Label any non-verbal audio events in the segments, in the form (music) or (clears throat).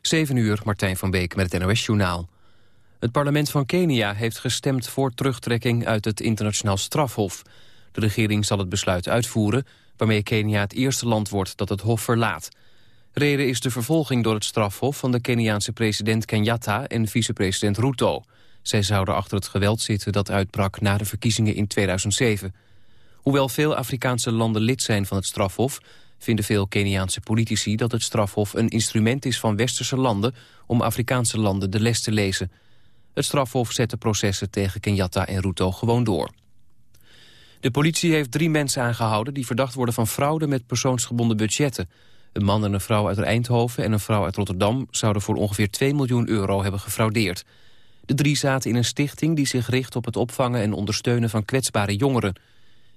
7 uur, Martijn van Beek met het NOS-journaal. Het parlement van Kenia heeft gestemd voor terugtrekking uit het internationaal strafhof. De regering zal het besluit uitvoeren, waarmee Kenia het eerste land wordt dat het hof verlaat. Reden is de vervolging door het strafhof van de Keniaanse president Kenyatta en vicepresident Ruto. Zij zouden achter het geweld zitten dat uitbrak na de verkiezingen in 2007. Hoewel veel Afrikaanse landen lid zijn van het strafhof... vinden veel Keniaanse politici dat het strafhof een instrument is van westerse landen... om Afrikaanse landen de les te lezen. Het strafhof zet de processen tegen Kenyatta en Ruto gewoon door. De politie heeft drie mensen aangehouden die verdacht worden van fraude met persoonsgebonden budgetten. Een man en een vrouw uit Eindhoven en een vrouw uit Rotterdam zouden voor ongeveer 2 miljoen euro hebben gefraudeerd. De drie zaten in een stichting die zich richt op het opvangen en ondersteunen van kwetsbare jongeren.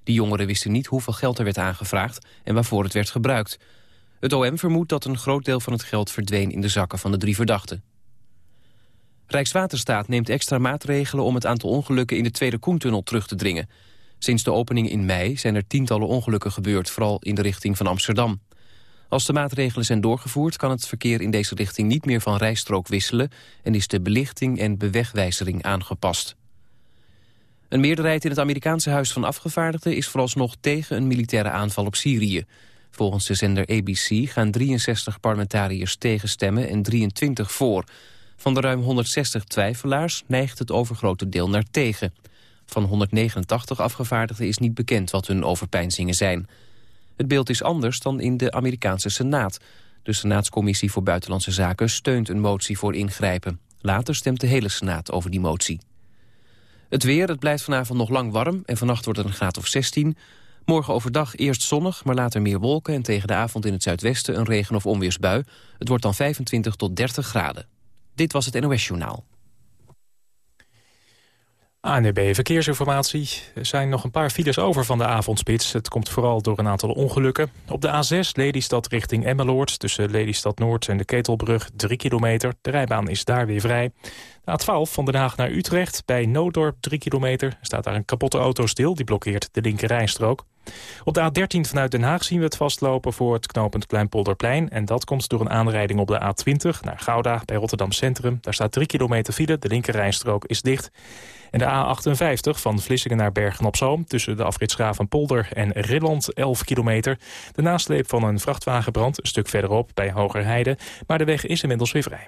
Die jongeren wisten niet hoeveel geld er werd aangevraagd en waarvoor het werd gebruikt. Het OM vermoedt dat een groot deel van het geld verdween in de zakken van de drie verdachten. Rijkswaterstaat neemt extra maatregelen om het aantal ongelukken in de Tweede Koentunnel terug te dringen. Sinds de opening in mei zijn er tientallen ongelukken gebeurd, vooral in de richting van Amsterdam. Als de maatregelen zijn doorgevoerd kan het verkeer in deze richting niet meer van rijstrook wisselen en is de belichting en bewegwijzering aangepast. Een meerderheid in het Amerikaanse Huis van Afgevaardigden is vooralsnog tegen een militaire aanval op Syrië. Volgens de zender ABC gaan 63 parlementariërs tegenstemmen en 23 voor. Van de ruim 160 twijfelaars neigt het overgrote deel naar tegen. Van 189 afgevaardigden is niet bekend wat hun overpeinzingen zijn. Het beeld is anders dan in de Amerikaanse Senaat. De Senaatscommissie voor Buitenlandse Zaken steunt een motie voor ingrijpen. Later stemt de hele Senaat over die motie. Het weer, het blijft vanavond nog lang warm en vannacht wordt het een graad of 16. Morgen overdag eerst zonnig, maar later meer wolken... en tegen de avond in het zuidwesten een regen- of onweersbui. Het wordt dan 25 tot 30 graden. Dit was het NOS Journaal. ANB Verkeersinformatie. Er zijn nog een paar files over van de avondspits. Het komt vooral door een aantal ongelukken. Op de A6 Lelystad richting Emmeloord... tussen Lelystad Noord en de Ketelbrug 3 kilometer. De rijbaan is daar weer vrij. De A12 van Den Haag naar Utrecht bij Nooddorp 3 kilometer. Er staat daar een kapotte auto stil, die blokkeert de linker rijstrook. Op de A13 vanuit Den Haag zien we het vastlopen voor het knooppunt Kleinpolderplein. En dat komt door een aanrijding op de A20 naar Gouda bij Rotterdam Centrum. Daar staat 3 kilometer file, de linker rijstrook is dicht. En de A58 van Vlissingen naar Bergen-op-Zoom... tussen de van Polder en Rilland 11 kilometer. De nasleep van een vrachtwagenbrand een stuk verderop bij Hogerheide. Maar de weg is inmiddels weer vrij.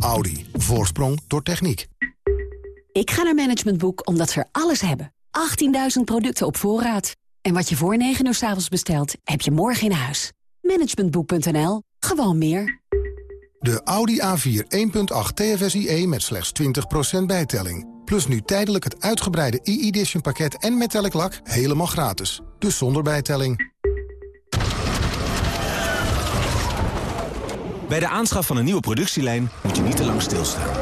Audi. Voorsprong door techniek. Ik ga naar Management Boek omdat ze er alles hebben. 18.000 producten op voorraad. En wat je voor 9 uur s avonds bestelt, heb je morgen in huis. Managementboek.nl. Gewoon meer. De Audi A4 1.8 TFSIe met slechts 20% bijtelling. Plus nu tijdelijk het uitgebreide e-edition pakket en metallic lak helemaal gratis. Dus zonder bijtelling. Bij de aanschaf van een nieuwe productielijn moet je niet te lang stilstaan.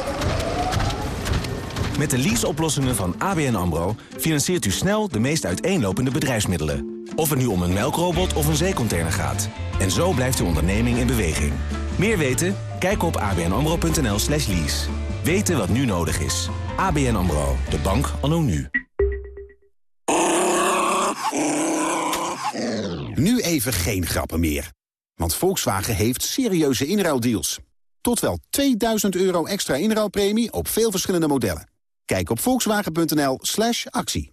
Met de leaseoplossingen van ABN AMRO financiert u snel de meest uiteenlopende bedrijfsmiddelen. Of het nu om een melkrobot of een zeecontainer gaat. En zo blijft uw onderneming in beweging. Meer weten? Kijk op abnamro.nl slash lease. Weten wat nu nodig is. ABN AMRO, de bank anno nu. Nu even geen grappen meer. Want Volkswagen heeft serieuze inruildeals. Tot wel 2000 euro extra inruilpremie op veel verschillende modellen. Kijk op volkswagen.nl slash actie.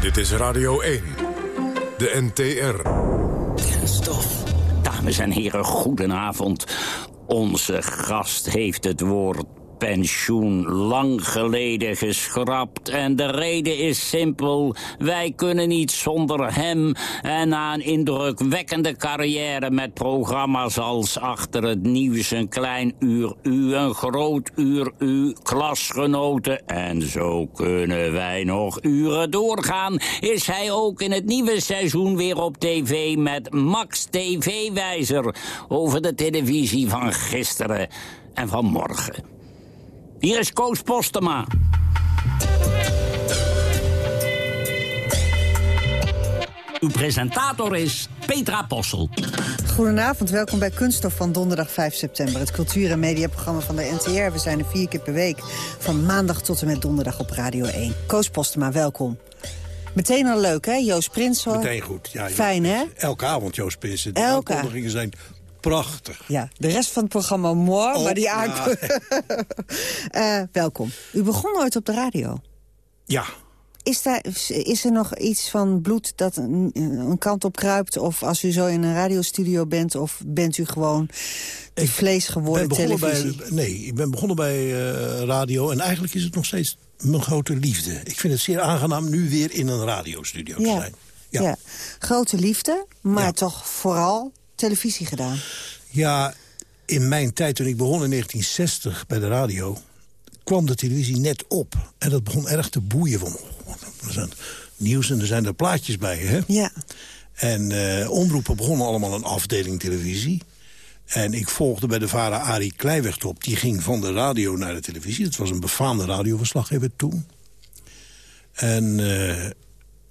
Dit is Radio 1, de NTR. Kenstof. Dames en heren, goedenavond. Onze gast heeft het woord pensioen lang geleden geschrapt. En de reden is simpel. Wij kunnen niet zonder hem. En na een indrukwekkende carrière met programma's als Achter het Nieuws... een klein uur u, een groot uur u, klasgenoten... en zo kunnen wij nog uren doorgaan... is hij ook in het nieuwe seizoen weer op tv met Max TV-wijzer... over de televisie van gisteren en van morgen. Hier is Koos Postema. Uw presentator is Petra Possel. Goedenavond, welkom bij Kunststof van donderdag 5 september. Het cultuur- en mediaprogramma van de NTR. We zijn er vier keer per week, van maandag tot en met donderdag op Radio 1. Koos Postema, welkom. Meteen al leuk, hè? Joost Prins, hoor. Meteen goed. Ja, Fijn, hè? Elke avond Joost Prins. De Elke. aankondigingen zijn prachtig. Ja, de rest van het programma mooi, Oh, maar die ja. aankondiging... (laughs) Eh, welkom. U begon ooit op de radio. Ja, Is, daar, is er nog iets van bloed dat een, een kant op kruipt? Of als u zo in een radiostudio bent... of bent u gewoon de vlees geworden televisie? bij, nee, ik ben begonnen bij eh, radio en eigenlijk is het nog steeds mijn grote liefde. Ik vind het zeer aangenaam nu weer in een radiostudio te Ja. zijn. Ja. grote liefde, maar toch vooral televisie gedaan. Ja, in mijn tijd, toen ik begon in 1960 bij de radio... kwam de televisie net op. En dat begon erg te boeien. Van, er zijn nieuws en er zijn er plaatjes bij, hè? Ja. En eh, omroepen begonnen allemaal een afdeling televisie. En ik volgde bij de vader Arie Kleiweg op. Die ging van de radio naar de televisie. Dat was een befaamde radioverslaggever toen. En eh,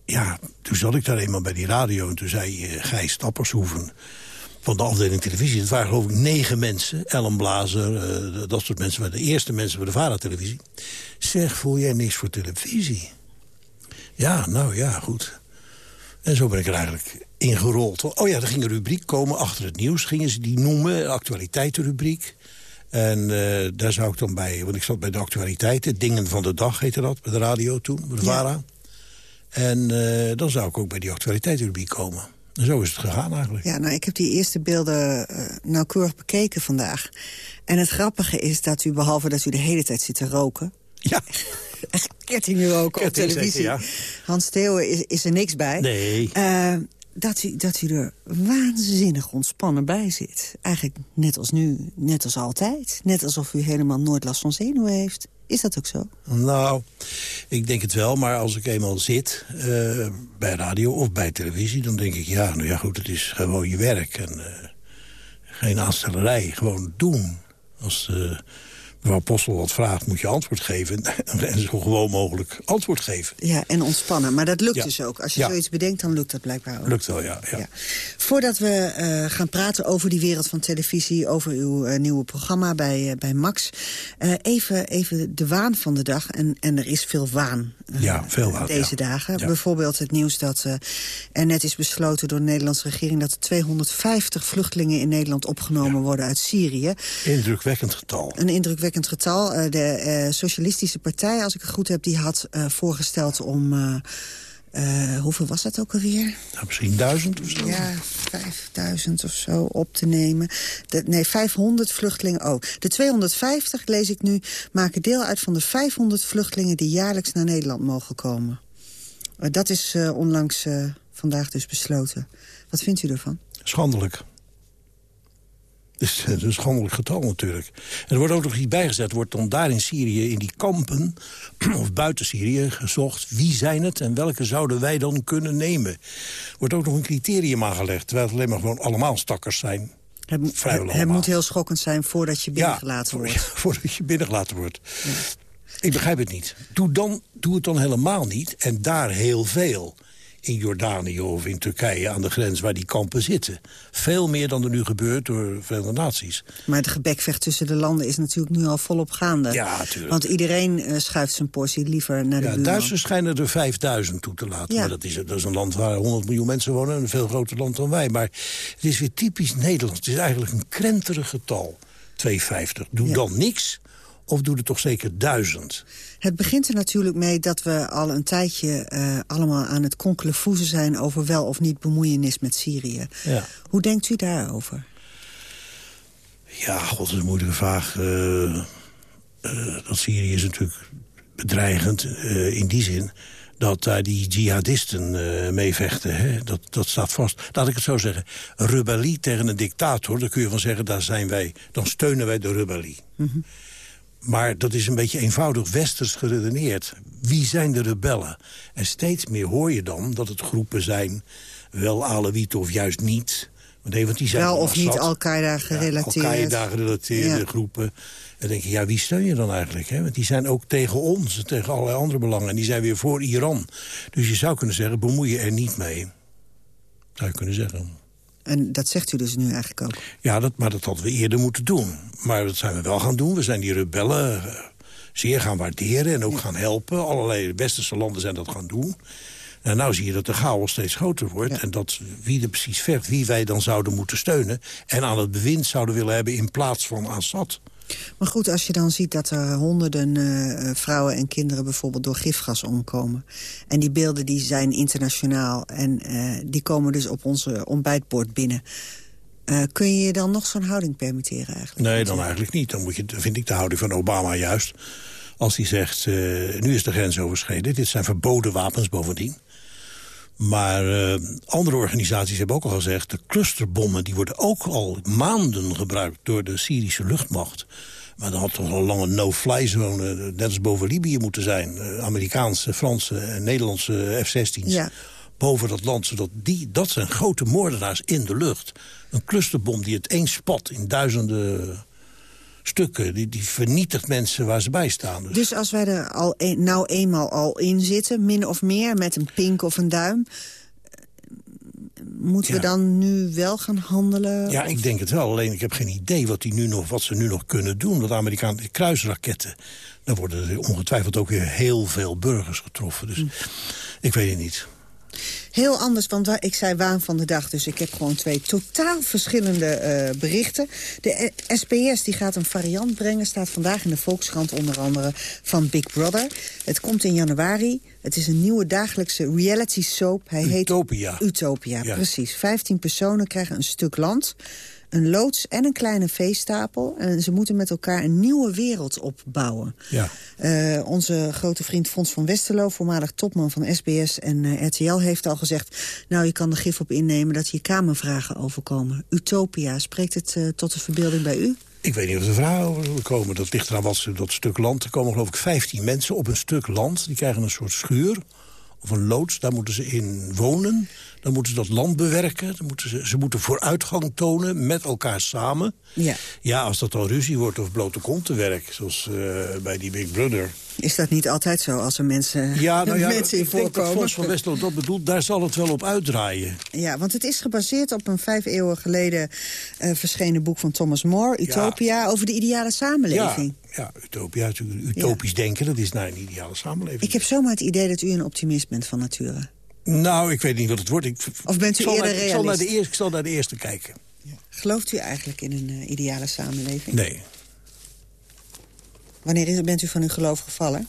ja, toen zat ik daar eenmaal bij die radio. En toen zei eh, Gijs Stappershoeven van de afdeling televisie. Het waren geloof ik negen mensen. Ellen Blazer, eh, dat soort mensen. waren de eerste mensen bij de VARA-televisie. Zeg, voel jij niks voor televisie? Ja, nou ja, goed. En zo ben ik er eigenlijk ingerold. Oh ja, er ging een rubriek komen achter het nieuws. Gingen ze die noemen, een actualiteitenrubriek. En eh, daar zou ik dan bij, want ik zat bij de actualiteiten. Dingen van de dag heette dat, bij de radio toen, bij de Ja. VARA. En eh, dan zou ik ook bij die actualiteitenrubriek komen. Zo is het gegaan eigenlijk. Ja, nou, ik heb die eerste beelden eh, nauwkeurig bekeken vandaag. En het grappige is dat u, behalve dat u de hele tijd zit te roken... Ja. (laughs) Echt ketting roken op Ketting zeker, televisie. ja. Hans Theeuwen is, is er niks bij. Nee. Eh, dat, u, dat u er waanzinnig ontspannen bij zit. Eigenlijk net als nu, net als altijd. Net alsof u helemaal nooit last van zenuwen heeft. Is dat ook zo? Nou, ik denk het wel, maar als ik eenmaal zit eh, bij radio of bij televisie... dan denk ik, ja, nou ja, goed, het is gewoon je werk. En eh, geen aanstellerij, gewoon doen. Als eh, mevrouw Postel wat vraagt, moet je antwoord geven. (laughs) en zo gewoon mogelijk antwoord geven. Ja, en ontspannen. Maar dat lukt Ja. dus ook. Als je Ja. zoiets bedenkt, dan lukt dat blijkbaar ook. Lukt wel, ja. ja. Voordat we eh, gaan praten over die wereld van televisie... over uw eh, nieuwe programma bij, eh, bij Max... even, even de waan van de dag. En, en er is veel waan Ja, veel waan, deze dagen. Bijvoorbeeld het nieuws dat er net is besloten door de Nederlandse regering... dat er 250 vluchtelingen in Nederland opgenomen worden uit Syrië. Indrukwekkend getal. Een indrukwekkend getal. Eh, de eh, Socialistische Partij, als ik het goed heb, die had eh, voorgesteld om... hoeveel was dat ook alweer? Nou, misschien duizend of zo. Ja, 5000 of zo op te nemen. De, nee, 500 vluchtelingen. Oh, de 250, lees ik nu, maken deel uit van de 500 vluchtelingen... die jaarlijks naar Nederland mogen komen. Dat is onlangs vandaag dus besloten. Wat vindt u ervan? Schandelijk. Dus, het is een schandelijk getal natuurlijk. En er wordt ook nog iets bijgezet. wordt dan daar in Syrië, in die kampen, (clears throat) of buiten Syrië, gezocht... wie zijn het en welke zouden wij dan kunnen nemen. Wordt ook nog een criterium aangelegd... terwijl het alleen maar gewoon allemaal stakkers zijn. Het, het, het moet heel schokkend zijn voordat je binnengelaten wordt. (laughs) voordat je binnengelaten wordt. Ik begrijp het niet. Doe, dan, doe het dan helemaal niet. En daar heel veel. In Jordanië of in Turkije aan de grens waar die kampen zitten. Veel meer dan er nu gebeurt door de Verenigde Naties. Maar het gebekvecht tussen de landen is natuurlijk nu al volop gaande. Ja, tuurlijk. Want iedereen eh, schuift zijn portie liever naar de Ja. Duitsers schijnen er 5000 toe te laten. Ja. Maar dat is, dat is een land waar 100 miljoen mensen wonen. Een veel groter land dan wij. Maar het is weer typisch Nederlands. Het is eigenlijk een krenterig getal. 250. Doe Ja. dan niks. Of doe er toch zeker duizend. Het begint er natuurlijk mee dat we al een tijdje eh, allemaal aan het konkelevoezen zijn... over wel of niet bemoeienis met Syrië. Ja. Hoe denkt u daarover? Ja, god, dat is een moeilijke vraag. Eh, dat Syrië is natuurlijk bedreigend in die zin dat daar die jihadisten uh, mee vechten. Hè? Dat, dat staat vast. Laat ik het zo zeggen. Rebellie tegen een dictator, daar kun je van zeggen... daar zijn wij, dan steunen wij de rebellie. Mhm. Maar dat is een beetje eenvoudig westers geredeneerd. Wie zijn de rebellen? En steeds meer hoor je dan dat het groepen zijn... wel Alewieten of juist niet... Nee, want die zijn wel of niet Al-Qaeda gerelateerd. Ja, Al-Qaeda gerelateerde groepen. En denk je, ja, wie steun je dan eigenlijk? Hè? Want die zijn ook tegen ons, tegen allerlei andere belangen. En die zijn weer voor Iran. Dus je zou kunnen zeggen, bemoei je er niet mee. Zou je kunnen zeggen. En dat zegt u dus nu eigenlijk ook? Ja, dat, maar dat hadden we eerder moeten doen. Maar dat zijn we wel gaan doen. We zijn die rebellen uh, zeer gaan waarderen en ook gaan helpen. Allerlei westerse landen zijn dat gaan doen. En nou zie je dat de chaos steeds groter wordt. En dat wie er precies vecht, wie wij dan zouden moeten steunen... en aan het bewind zouden willen hebben in plaats van Assad. Maar goed, als je dan ziet dat er honderden uh, vrouwen en kinderen... bijvoorbeeld door gifgas omkomen. En die beelden die zijn internationaal. En uh, die komen dus op onze ontbijtbord binnen. Uh, kun je je dan nog zo'n houding permitteren eigenlijk? Nee, dan eigenlijk niet. Dan moet je, vind ik de houding van Obama juist. Als hij zegt, nu is de grens overschreden. Dit zijn verboden wapens bovendien. Maar uh, andere organisaties hebben ook al gezegd... de clusterbommen die worden ook al maanden gebruikt door de Syrische luchtmacht. Maar dan had toch al lange no-fly zone, eh, net als boven Libië moeten zijn. Uh, Amerikaanse, Franse en Nederlandse F-16's. Ja. Boven dat land, zodat die, dat zijn grote moordenaars in de lucht. Een clusterbom die het eens spat in duizenden stukken. Die, die vernietigt mensen waar ze bij staan. Dus, dus als wij er al een, nou eenmaal al in zitten, min of meer, met een pink of een duim... Moeten we dan nu wel gaan handelen? Ja, ik denk het wel. Alleen ik heb geen idee wat, die nu nog, wat ze nu nog kunnen doen. Want Amerikaanse kruisraketten... daar worden er ongetwijfeld ook weer heel veel burgers getroffen. Dus hm. ik weet het niet. Heel anders, want ik zei waan van de dag. Dus ik heb gewoon twee totaal verschillende uh, berichten. De SBS die gaat een variant brengen. Staat vandaag in de Volkskrant onder andere van Big Brother. Het komt in januari. Het is een nieuwe dagelijkse reality soap. Hij Utopia. Heet Utopia, ja. precies. Vijftien personen krijgen een stuk land een loods en een kleine veestapel. En ze moeten met elkaar een nieuwe wereld opbouwen. Ja. Uh, onze grote vriend Fons van Westerlo, voormalig topman van SBS en uh, eh, RTL... heeft al gezegd, nou, je kan er gif op innemen dat hier kamervragen overkomen. Utopia, spreekt het uh, tot de verbeelding bij u? Ik weet niet of er vragen over komen. Dat ligt eraan wat ze dat stuk land. Er komen geloof ik 15 mensen op een stuk land. Die krijgen een soort schuur of een loods. Daar moeten ze in wonen. Dan moeten ze dat land bewerken. Dan moeten ze, ze moeten vooruitgang tonen met elkaar samen. Ja. ja, als dat dan ruzie wordt of blote kontenwerk... zoals uh, bij die Big Brother... Is dat niet altijd zo als er mensen, ja, nou ja, (laughs) mensen in voorkomen? Ik denk van Westlo dat bedoelt, daar zal het wel op uitdraaien. Ja, want het is gebaseerd op een vijf eeuwen geleden uh, verschenen boek van Thomas More, Utopia, over de ideale samenleving. Ja, ja Utopia, utopisch denken, dat is naar een ideale samenleving. Ik heb zomaar het idee dat u een optimist bent van nature. Nou, ik weet niet wat het wordt. Ik, of bent u eerder naar? Ik zal, naar de eerste, ik zal naar de eerste kijken. Ja. Gelooft u eigenlijk in een uh, ideale samenleving? Nee. Wanneer bent u van uw geloof gevallen?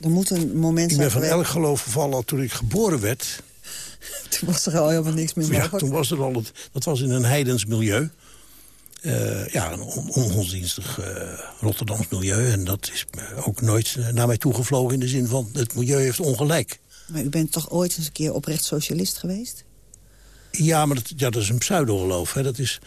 Er moet een moment zijn Ik ben van elk geloof gevallen toen ik geboren werd. (laughs) toen was er al helemaal niks meer mogelijk. Ja, toen was er al het, dat was in een heidens milieu. Uh, ja, een ongodsdienstig uh, Rotterdams milieu. En dat is ook nooit naar mij toegevlogen in de zin van... het milieu heeft ongelijk. Maar u bent toch ooit eens een keer oprecht socialist geweest? Ja, maar dat, ja, dat is een pseudo-geloof. Dat is,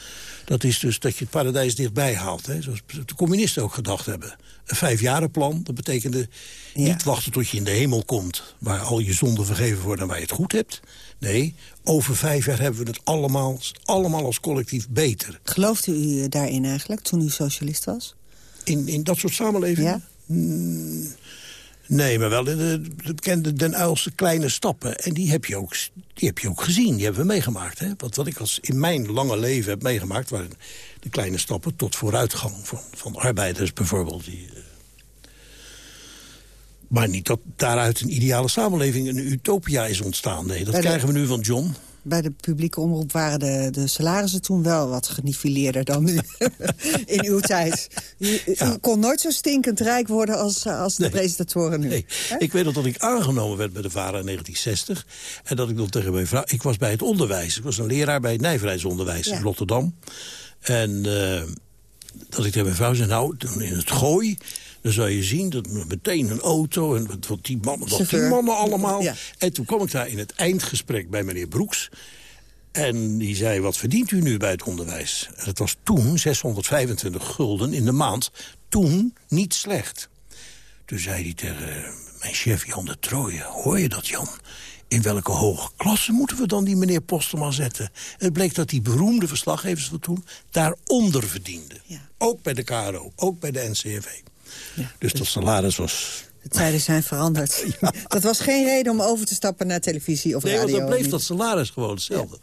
dat is dus dat je het paradijs dichtbij haalt. Hè? Zoals de communisten ook gedacht hebben. Een vijfjarenplan, dat betekende niet wachten tot je in de hemel komt... waar al je zonden vergeven worden en waar je het goed hebt. Nee, over vijf jaar hebben we het allemaal, allemaal als collectief beter. Gelooft u daarin eigenlijk, toen u socialist was? In, in dat soort samenleving? Ja? Mm, Nee, maar wel de, de, bekende Den Uilse kleine stappen. En die heb je ook, die heb je ook gezien, die hebben we meegemaakt. Hè? Want wat ik als in mijn lange leven heb meegemaakt... waren de kleine stappen tot vooruitgang van, van arbeiders bijvoorbeeld. Die, eh, maar niet dat daaruit een ideale samenleving, een utopia is ontstaan. Nee, dat krijgen we nu van John bij de publieke omroep waren de, de salarissen toen wel wat genifileerder dan nu (laughs) in uw tijd. U, kon nooit zo stinkend rijk worden als, als de presentatoren nu. Nee. Ik weet nog dat ik aangenomen werd bij de VARA in 1960. En dat ik dan tegen mijn vrouw... Ik was bij het onderwijs. Ik was een leraar bij het nijverheidsonderwijs in Rotterdam. En uh, dat ik tegen mijn vrouw zei... Nou, in het gooi Dan zou je zien dat meteen een auto en wat, wat die mannen, wat die Chauffeur. mannen allemaal. Ja. En toen kwam ik daar in het eindgesprek bij meneer Broeks. En die zei, wat verdient u nu bij het onderwijs? En dat was toen 625 gulden in de maand. Toen niet slecht. Toen zei hij tegen eh, mijn chef Jan de Trooijen... hoor je dat, Jan? In welke hoge klasse moeten we dan die meneer Postema zetten? Het bleek dat die beroemde verslaggevers van toen... daaronder verdienden. Ook bij de KRO, ook bij de NCRV. Dus dat salaris was... De tijden zijn veranderd. (laughs) Dat was geen reden om over te stappen naar televisie of Nee, want radio. dan bleef dat salaris gewoon hetzelfde.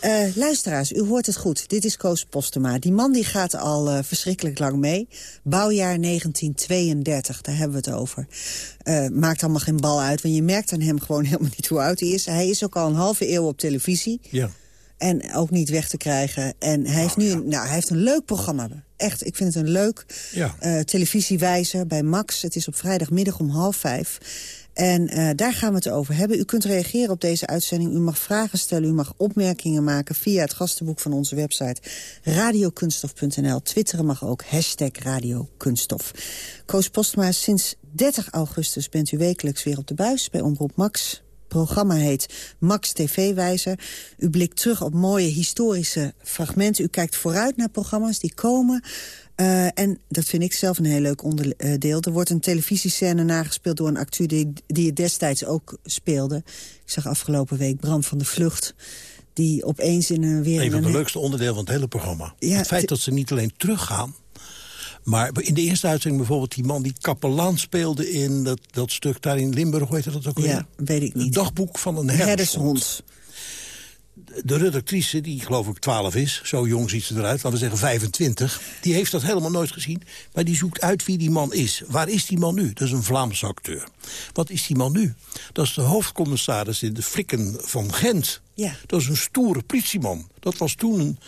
Eh, luisteraars, u hoort het goed. Dit is Koos Postema. Die man die gaat al eh, verschrikkelijk lang mee. Bouwjaar 1932, daar hebben we het over. Eh, maakt allemaal geen bal uit, want je merkt aan hem gewoon (laughs) helemaal niet hoe oud hij is. Hij is ook al een halve eeuw op televisie. Ja. En ook niet weg te krijgen. En hij heeft nu een, nou, hij heeft een leuk programma. Echt, ik vind het een leuk Ja. eh, televisiewijzer bij Max. Het is op vrijdagmiddag om half vijf. En eh, daar gaan we het over hebben. U kunt reageren op deze uitzending. U mag vragen stellen, u mag opmerkingen maken... via het gastenboek van onze website radiokunstof.nl. Twitteren mag ook, hashtag radiokunststof. Koos Postma, sinds 30 augustus bent u wekelijks weer op de buis... bij Omroep Max. Het programma heet Max TV-wijzer. U blikt terug op mooie historische fragmenten. U kijkt vooruit naar programma's die komen... Uh, en dat vind ik zelf een heel leuk onderdeel. Er wordt een televisiescène nagespeeld door een acteur die, die het destijds ook speelde. Ik zag afgelopen week Bram van de Vlucht. Die opeens in een weer... Een van de leukste onderdelen van het hele programma. Ja, het feit dat ze niet alleen teruggaan... maar in de eerste uitzending bijvoorbeeld die man die kapelaan speelde... in dat, dat stuk daar in Limburg, hoe heet dat ook weer? Ja, weet ik Het niet. dagboek van een herdershond. De redactrice, die geloof ik 12 is, zo jong ziet ze eruit, laten we zeggen 25... die heeft dat helemaal nooit gezien, maar die zoekt uit wie die man is. Waar is die man nu? Dat is een Vlaamse acteur. Wat is die man nu? Dat is de hoofdcommissaris in de flikken van Gent. Ja. Dat is een stoere politieman. Dat was toen een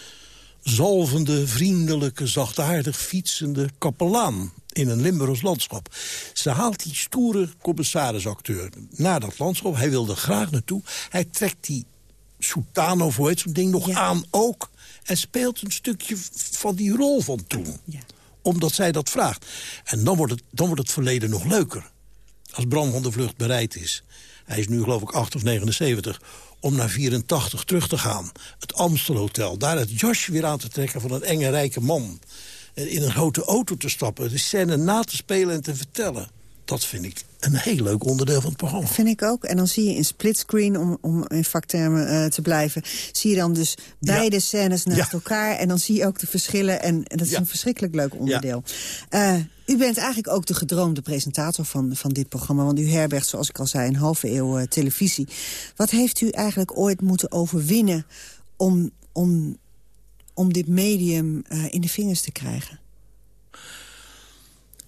zalvende, vriendelijke, zachtaardig fietsende kapelaan in een Limburgs landschap. Ze haalt die stoere commissarisacteur naar dat landschap. Hij wil er graag naartoe. Hij trekt die soutane of hoe heet zo'n ding nog aan ook. En speelt een stukje van die rol van toen. Omdat zij dat vraagt. En dan wordt, het, dan wordt het verleden nog leuker. Als Bram van de Vlucht bereid is. Hij is nu geloof ik 8 of 79 om naar 84 terug te gaan. Het Amstelhotel. Daar het jasje weer aan te trekken van een enge rijke man. En in een grote auto te stappen. De scène na te spelen en te vertellen. Dat vind ik een heel leuk onderdeel van het programma. Vind ik ook. En dan zie je in splitscreen, om, om in vaktermen eh, te blijven... zie je dan dus beide scènes naast Ja. elkaar. En dan zie je ook de verschillen. En, en dat is Ja. een verschrikkelijk leuk onderdeel. Eh, u bent eigenlijk ook de gedroomde presentator van, van dit programma. Want u herbergt, zoals ik al zei, een halve eeuw eh, televisie. Wat heeft u eigenlijk ooit moeten overwinnen... om, om, om dit medium eh, in de vingers te krijgen?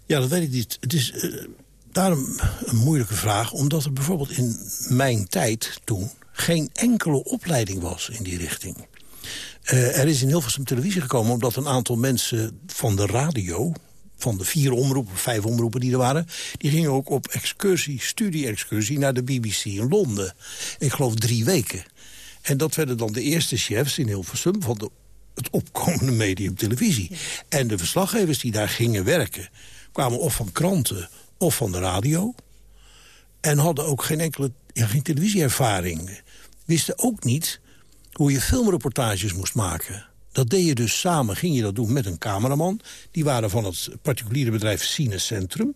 Ja, dat weet ik niet. Het is eh, daarom een moeilijke vraag. Omdat er bijvoorbeeld in mijn tijd toen... geen enkele opleiding was in die richting. Er is in Hilversum televisie gekomen omdat een aantal mensen van de radio... van de vier omroepen, vijf omroepen die er waren... die gingen ook op excursie, studie-excursie naar de BBC in Londen. Ik geloof drie weken. En dat werden dan de eerste chefs in Hilversum... van de, het opkomende medium televisie. En de verslaggevers die daar gingen werken... kwamen of van kranten of van de radio... en hadden ook geen enkele ja, geen televisieervaring. Wisten ook niet hoe je filmreportages moest maken. Dat deed je dus samen, ging je dat doen met een cameraman. Die waren van het particuliere bedrijf Cinecentrum.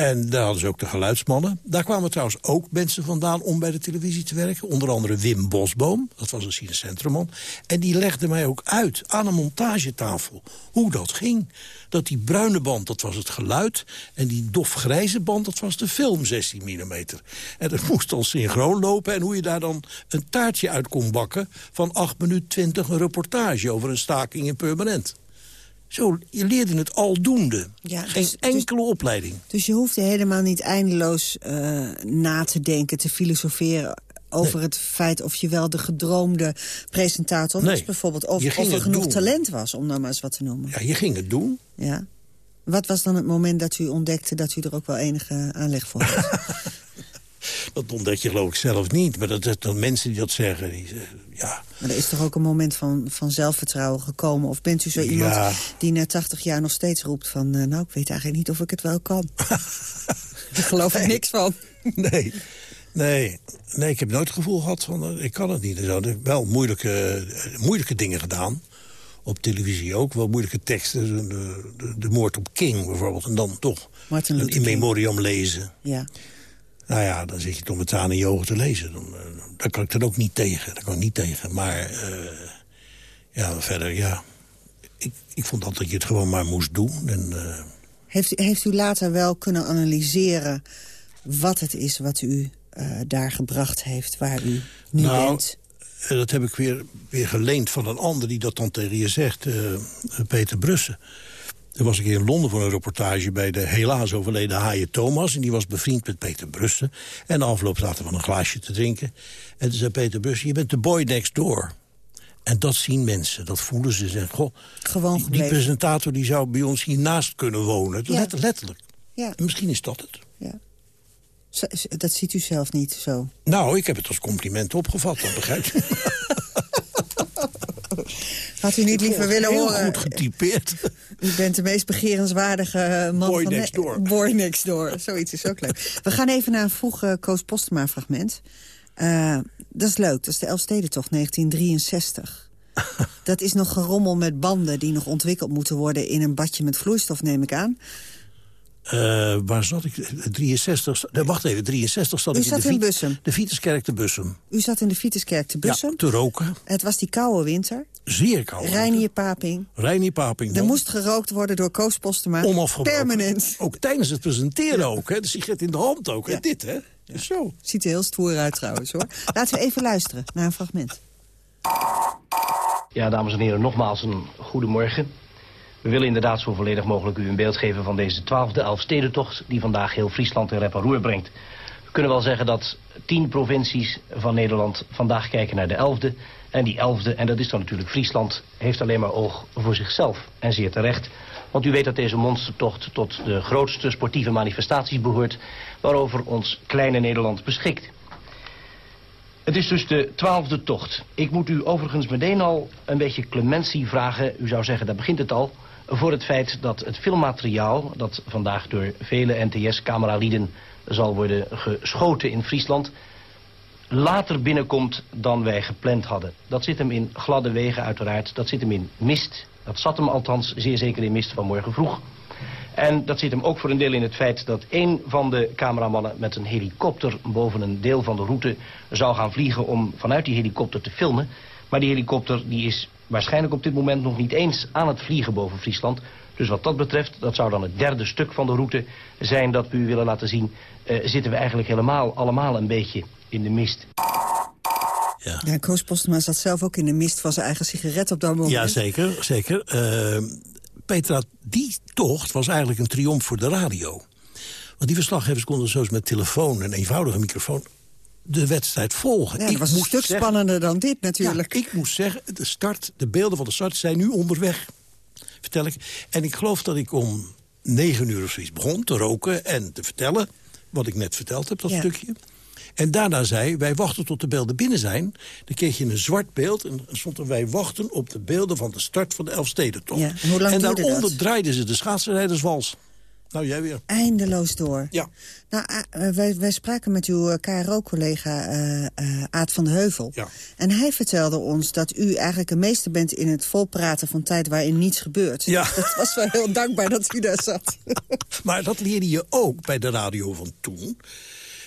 En daar hadden ze ook de geluidsmannen. Daar kwamen trouwens ook mensen vandaan om bij de televisie te werken. Onder andere Wim Bosboom, dat was een Cinecentruman. En die legde mij ook uit aan een montagetafel hoe dat ging. Dat die bruine band, dat was het geluid. En die dofgrijze band, dat was de film 16 mm. En dat (laughs) moest dan synchroon lopen. En hoe je daar dan een taartje uit kon bakken... van 8 minuten 20 een reportage over een staking in Permanent. Zo, je leerde het aldoende. Ja, Geen dus- enkele opleiding. Dus je hoefde helemaal niet eindeloos eh, na te denken, te filosoferen over het feit of je wel de gedroomde presentator was. Bijvoorbeeld of, je of er genoeg doen. talent was, om nou maar eens wat te noemen. Ja, je ging het doen. Ja. Wat was dan het moment dat u ontdekte dat u er ook wel enige aanleg voor had? (laughs) dat ontdek je geloof ik zelf niet. Maar dat zijn dan mensen die dat zeggen. Die, ja. Maar er is toch ook een moment van, van zelfvertrouwen gekomen? Of bent u zo iemand Ja. die na 80 jaar nog steeds roept van... eh, nou, ik weet eigenlijk niet of ik het wel kan. (laughs) Daar geloof ik niks van. Nee, nee, nee, ik heb nooit het gevoel gehad van eh, ik kan het niet. en zo. Ik heb wel moeilijke, eh, moeilijke dingen gedaan. Op televisie ook, wel moeilijke teksten. De, de, de moord op King bijvoorbeeld. En dan toch een in memoriam lezen. Ja. Nou ja, dan zit je toch met tranen in je ogen te lezen. Dan, eh, daar kan ik dan ook niet tegen. Daar kan ik niet tegen. Maar eh, ja, verder, ja. Ik, ik vond altijd dat je het gewoon maar moest doen. En, eh, Heeft, u- heeft u later wel kunnen analyseren wat het is wat u daar gebracht heeft, waar u nu Nou, bent? Dat heb ik weer, weer geleend van een ander die dat dan tegen je zegt. Peter Brussen. Er was ik in Londen voor een reportage bij de helaas overleden Haaien Thomas. En die was bevriend met Peter Brussen. En na afloop zaten we een glaasje te drinken. En toen zei Peter Brussen, je bent de boy next door. En dat zien mensen, dat voelen ze. Ze zeggen, goh, Gewoon die, die presentator die zou bij ons hiernaast kunnen wonen. Ja. Let- letterlijk. Ja, En misschien is dat het. ja. Dat ziet u zelf niet zo. Nou, ik heb het als compliment opgevat, dat begrijp je. (laughs) Had u niet liever willen Heel horen... goed getypeerd. (laughs) U bent de meest begerenswaardige man Boy van... next door. Boy next door. Zoiets is ook leuk. We gaan even naar een vroeg Koos Postema fragment. Eh, dat is leuk. Dat is de Elfstedentocht 1963. (laughs) Dat is nog gerommel met banden die nog ontwikkeld moeten worden... in een badje met vloeistof, neem ik aan. Eh, waar zat ik? 63. Nee, wacht even, 63 zat U ik zat in de, in Bussum. de Vieteskerk te Bussum. U zat in de Vieteskerk te Bussum. Ja, te roken. Het was die koude winter. Zeer koud. Reinier Paping. Reinier Paping. Er moest gerookt worden door Koos Postema. Onafgebroken. Permanent. Ook tijdens het presenteren ook, hè. De sigaret in de hand ook. Dit, hè. Zo. Ziet er heel stoer uit trouwens, hoor. Laten we even luisteren naar een fragment. Ja, dames en heren, nogmaals een goedemorgen. We willen inderdaad zo volledig mogelijk u een beeld geven van deze twaalfde Elfstedentocht... die vandaag heel Friesland in rep en roer brengt. We kunnen wel zeggen dat tien provincies van Nederland vandaag kijken naar de elfde. En die elfde, en dat is dan natuurlijk Friesland, heeft alleen maar oog voor zichzelf. En zeer terecht. Want u weet dat deze monstertocht tot de grootste sportieve manifestaties behoort... waarover ons kleine Nederland beschikt. Het is dus de twaalfde tocht. Ik moet u overigens meteen al een beetje clementie vragen. U zou zeggen, daar begint het al. Voor het feit dat het filmmateriaal... dat vandaag door vele NTS-cameralieden zal worden geschoten in Friesland... later binnenkomt dan wij gepland hadden. Dat zit hem in gladde wegen uiteraard. Dat zit hem in mist. Dat zat hem althans zeer zeker in mist vanmorgen vroeg. En dat zit hem ook voor een deel in het feit dat een van de cameramannen met een helikopter boven een deel van de route zou gaan vliegen om vanuit die helikopter te filmen. Maar die helikopter die is waarschijnlijk op dit moment nog niet eens aan het vliegen boven Friesland. Dus wat dat betreft, dat zou dan het derde stuk van de route zijn dat we u willen laten zien. eh, zitten we eigenlijk helemaal allemaal een beetje in de mist. Ja, Koos Postema zat zelf ook in de mist van zijn eigen sigaret op dat moment. Ja, zeker. zeker. Eh, Petra, die tocht was eigenlijk een triomf voor de radio. Want die verslaggevers konden zo eens met telefoon en eenvoudige microfoon de wedstrijd volgen. Ja, dat was een moest stuk zeggen- spannender dan dit natuurlijk. Ja, ik moest zeggen, de, start, de beelden van de start zijn nu onderweg. Vertel ik. En ik geloof dat ik om negen uur of zoiets begon te roken en te vertellen... wat ik net verteld heb, dat Ja. stukje. En daarna zei, wij wachten tot de beelden binnen zijn. Dan kreeg je een zwart beeld en dan stond er... wij wachten op de beelden van de start van de Elfstedentocht. Ja, en duurde daaronder dat? draaiden ze de schaatsrijderswals. Nou, jij weer. Eindeloos door. Ja. Nou, eh, wij, wij spraken met uw eh, KRO-collega eh eh, Aad van de Heuvel. Ja. En hij vertelde ons dat u eigenlijk een meester bent in het volpraten van tijd waarin niets gebeurt. Ja. (laughs) Dat was wel heel dankbaar dat u daar zat. (laughs) Maar dat leerde je ook bij de radio van toen.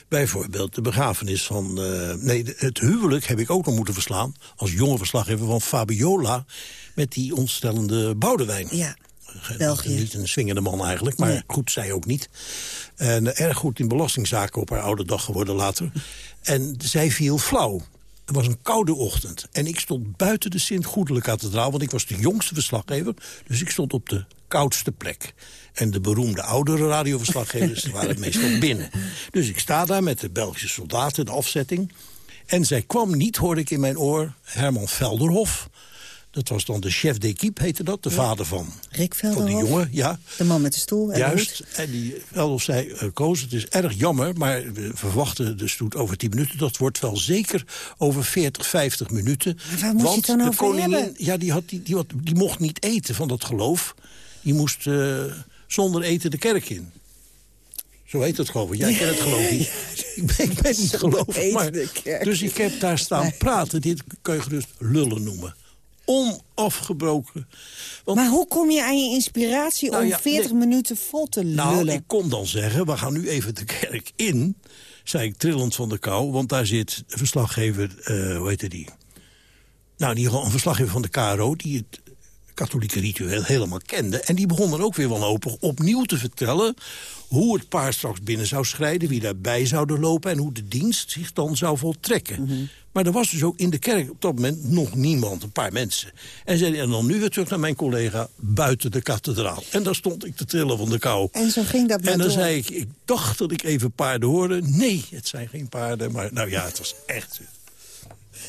Bijvoorbeeld de begrafenis van... eh, nee, het huwelijk heb ik ook nog moeten verslaan... als jonge verslaggever van Fabiola... met die ontstellende Boudewijn. Ja, België. Niet een swingende man eigenlijk, maar Nee. goed, zij ook niet. En eh, erg goed in belastingzaken op haar oude dag geworden later. En zij viel flauw. Het was een koude ochtend. En ik stond buiten de Sint-Goedele-kathedraal... want ik was de jongste verslaggever. Dus ik stond op de koudste plek. En de beroemde oudere radioverslaggevers (laughs) waren meestal binnen. Dus ik sta daar met de Belgische soldaten, de afzetting. En zij kwam niet, hoorde ik in mijn oor, Herman Velderhof Dat was dan de chef d'équipe, heette dat. De vader van, Rick van die jongen. Ja, De man met de stoel. en juist. En die Velderhof zei, eh, Koos, het is erg jammer... maar we verwachten de stoet over 10 minuten. Dat wordt wel zeker over 40, 50 minuten. Maar waar moet je Want het dan de koningin, hebben? ja, die, had, die, die, had- die mocht niet eten van dat geloof. Die moest eh, zonder eten de kerk in. Zo heet het geloof ik. Jij kent het geloof niet. (laughs) Ik ben, ik ben niet eten Maar, dus ik heb daar staan praten. Dit kan je gerust lullen noemen. Onafgebroken. Want, Maar hoe kom je aan je inspiratie Nou om ja, 40 nee. minuten vol te nou, lullen? ik kon dan zeggen, we gaan nu even de kerk in. Zei ik trillend van de kou. Want daar zit verslaggever, eh hoe heette die? Nou, die een verslaggever van de KRO... die het katholieke ritueel helemaal kende. En die begon dan ook weer wanhopig opnieuw te vertellen... hoe het paard straks binnen zou schrijden, wie daarbij zouden lopen... en hoe de dienst zich dan zou voltrekken. Maar er was dus ook in de kerk op dat moment nog niemand, een paar mensen. En zei en dan nu weer terug naar mijn collega buiten de kathedraal. En daar stond ik te trillen van de kou. En zo ging dat En dan door. zei ik, ik dacht dat ik even paarden hoorde. Nee, het zijn geen paarden, maar nou ja, het was echt...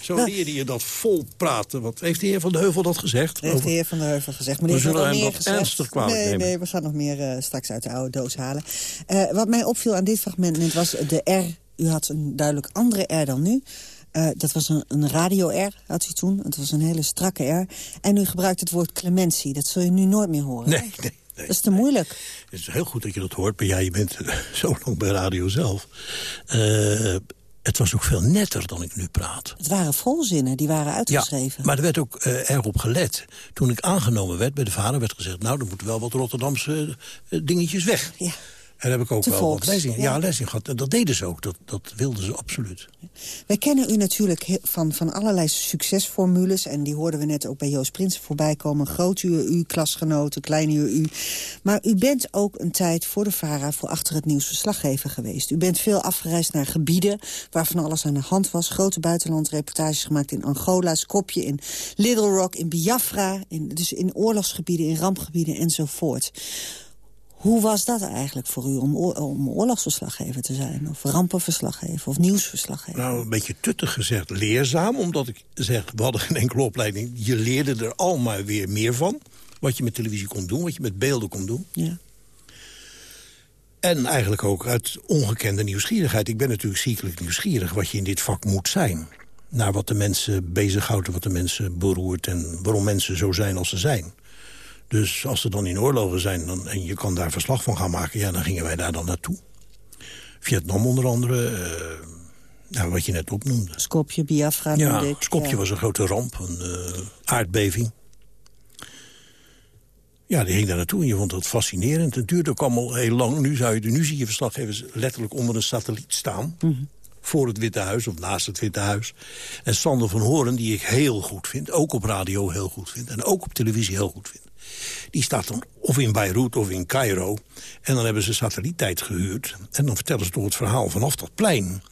Zo Nou. leerde je dat vol praten. Wat heeft de heer Van de Heuvel dat gezegd? heeft Over- de heer Van der Heuvel gezegd. Maar We zullen hem gezegd. ernstig kwalijk nee, nemen. nee, we gaan nog meer eh, straks uit de oude doos halen. Eh, wat mij opviel aan dit fragment net was de R. U had een duidelijk andere R dan nu. Eh, dat was een, een radio-R, had u toen. Het was een hele strakke R. En u gebruikt het woord clementie. Dat zul je nu nooit meer horen. Nee, nee. Dat is te moeilijk. Het is heel goed dat je dat hoort, maar ja, je bent (laughs) zo lang bij radio zelf. Eh, het was ook veel netter dan ik nu praat. Het waren volzinnen, die waren uitgeschreven. maar er werd ook eh, erg op gelet. Toen ik aangenomen werd bij de vader, werd gezegd... nou, er moeten wel wat Rotterdamse eh, dingetjes weg. Ja. En daar heb ik ook wel volks, wat les in, ja. ja. les in gehad. En dat deden ze ook, dat, dat wilden ze absoluut. Wij kennen u natuurlijk van, van allerlei succesformules... en die hoorden we net ook bij Joost Prinsen voorbij komen. Groot uur u, klasgenoten, klein uur u. Maar u bent ook een tijd voor de VARA... voor achter het nieuws verslaggever geweest. U bent veel afgereisd naar gebieden waar van alles aan de hand was. Grote buitenlandreportages gemaakt in Angola, Skopje, in Little Rock, in Biafra... In, dus in oorlogsgebieden, in rampgebieden enzovoort. Hoe was dat eigenlijk voor u om, om oorlogsverslaggever te zijn? Of rampenverslaggever of nieuwsverslaggever? Nou, een beetje tuttig gezegd leerzaam. Omdat ik zeg, we hadden geen enkele opleiding. Je leerde er al maar weer meer van. Wat je met televisie kon doen, wat je met beelden kon doen. Ja. En eigenlijk ook uit ongekende nieuwsgierigheid. Ik ben natuurlijk ziekelijk nieuwsgierig wat je in dit vak moet zijn. Naar wat de mensen bezighoudt, wat de mensen beroert... en waarom mensen zo zijn als ze zijn. Dus als ze dan in oorlogen zijn dan, en je kan daar verslag van gaan maken... ja, dan gingen wij daar dan naartoe. Vietnam onder andere, eh, nou, wat je net opnoemde. Skopje, Biafra, Ja, ik. Skopje Ja. was een grote ramp, een eh, aardbeving. Ja, die ging daar naartoe en je vond dat fascinerend. Het duurde ook allemaal heel lang. Nu, zou je, nu zie je verslaggevers letterlijk onder een satelliet staan. Mhm. Voor het Witte Huis of naast het Witte Huis. En Sander van Horen, die ik heel goed vind. Ook op radio heel goed vind. En ook op televisie heel goed vind. Die staat dan of in Beirut of in Cairo. En dan hebben ze satelliettijd gehuurd. En dan vertellen ze door het verhaal vanaf dat plein.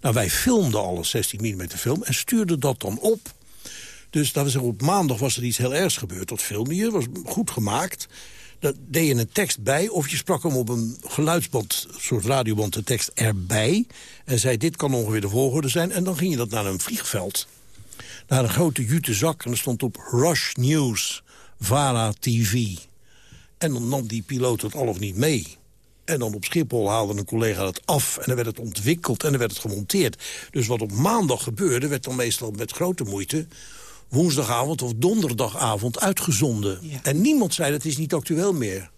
Nou, wij filmden alle 16 mm film en stuurden dat dan op. Dus dat zeggen, op maandag was er iets heel ergs gebeurd. Dat filmde je, was goed gemaakt. Daar deed je een tekst bij, of je sprak hem op een geluidsband, een soort radioband, de tekst erbij. En zei, dit kan ongeveer de volgorde zijn. En dan ging je dat naar een vliegveld. Naar een grote jute zak en er stond op Rush News, VARA TV. En dan nam die piloot het al of niet mee. En dan op Schiphol haalde een collega het af en dan werd het ontwikkeld en dan werd het gemonteerd. Dus wat op maandag gebeurde, werd dan meestal met grote moeite woensdagavond of donderdagavond uitgezonden. En niemand zei dat is niet actueel meer.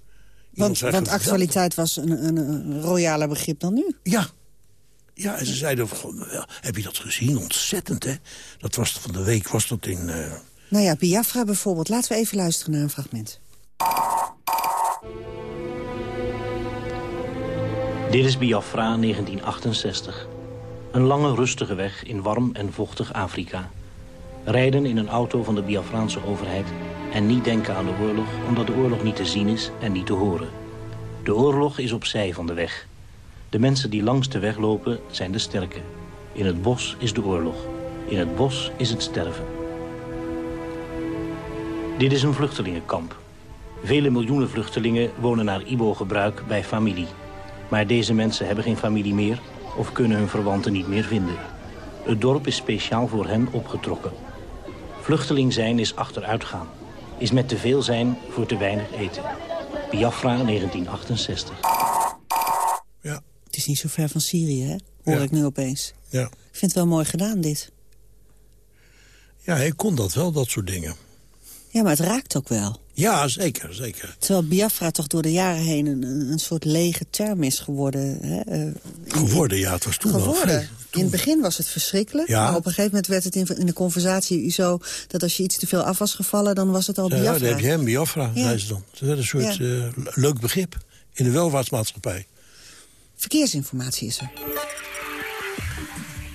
Iemand Want, actualiteit was een, een, een royaler begrip dan nu. Ja. Ja, en ze zeiden, heb je dat gezien? Ontzettend, hè? Dat was van de week, was dat in... eh, Nou ja, Biafra bijvoorbeeld. Laten we even luisteren naar een fragment. Dit is Biafra 1968. Een lange rustige weg in warm en vochtig Afrika. Rijden in een auto van de Biafraanse overheid... en niet denken aan de oorlog omdat de oorlog niet te zien is en niet te horen. De oorlog is opzij van de weg. De mensen die langs de weg lopen zijn de sterke. In het bos is de oorlog. In het bos is het sterven. Dit is een vluchtelingenkamp. Vele miljoenen vluchtelingen wonen naar IBO-gebruik bij familie. Maar deze mensen hebben geen familie meer of kunnen hun verwanten niet meer vinden. Het dorp is speciaal voor hen opgetrokken. Vluchteling zijn is achteruitgaan. Is met te veel zijn voor te weinig eten. Biafra 1968. Ja. Het is niet zo ver van Syrië, hè? Hoor Ja. ik nu opeens. Ja. Ik vind het wel mooi gedaan, dit. ja, hij kon dat wel, dat soort dingen. Ja, maar het raakt ook wel. Ja, zeker, zeker. Terwijl Biafra toch door de jaren heen een, een soort lege term is geworden. Hè? eh, Geworden, ja, het was toen wel geworden. In het begin was het verschrikkelijk. Ja. Maar op een gegeven moment werd het in, in de conversatie zo... dat als je iets te veel af was gevallen, dan was het al Ja, Biafra. dan heb je hem, Biafra, Ja. zei ze dan. Het werd een soort eh, leuk begrip in de welvaartsmaatschappij. Verkeersinformatie is er.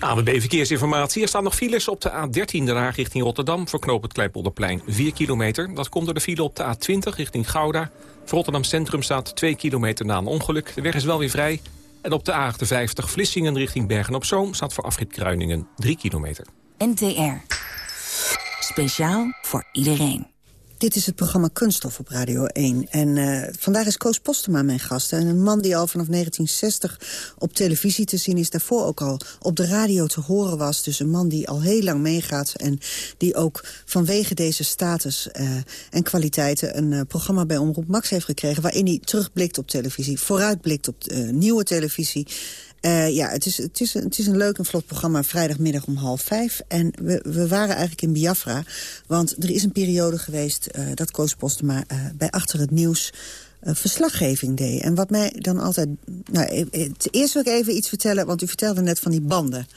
ABB Verkeersinformatie. Er staan nog files op de A13 Den richting Rotterdam... voor knoop het Kleipolderplein 4 kilometer. Dat komt door de file op de A20 richting Gouda. Voor Rotterdam Centrum staat 2 kilometer na een ongeluk. De weg is wel weer vrij. En op de A58 Vlissingen richting Bergen-op-Zoom... staat voor afrit Kruiningen 3 kilometer. NTR. Speciaal voor iedereen. Dit is het programma Kunststof op Radio 1. En eh, vandaag is Koos Postema mijn gast. En een man die al vanaf 1960 op televisie te zien is. Daarvoor ook al op de radio te horen was. Dus een man die al heel lang meegaat. En die ook vanwege deze status eh, en kwaliteiten... een eh, programma bij Omroep Max heeft gekregen... waarin hij terugblikt op televisie, vooruitblikt op nieuwe televisie... Eh, ja, het is, het, is, een- het is een leuk en vlot programma, vrijdagmiddag om half vijf. En we, we waren eigenlijk in Biafra, want er is een periode geweest... eh, dat Koos Postema eh, bij Achter het Nieuws verslaggeving deed. En wat mij dan altijd... Nou, eerst wil ik even iets vertellen, want u vertelde net van die banden.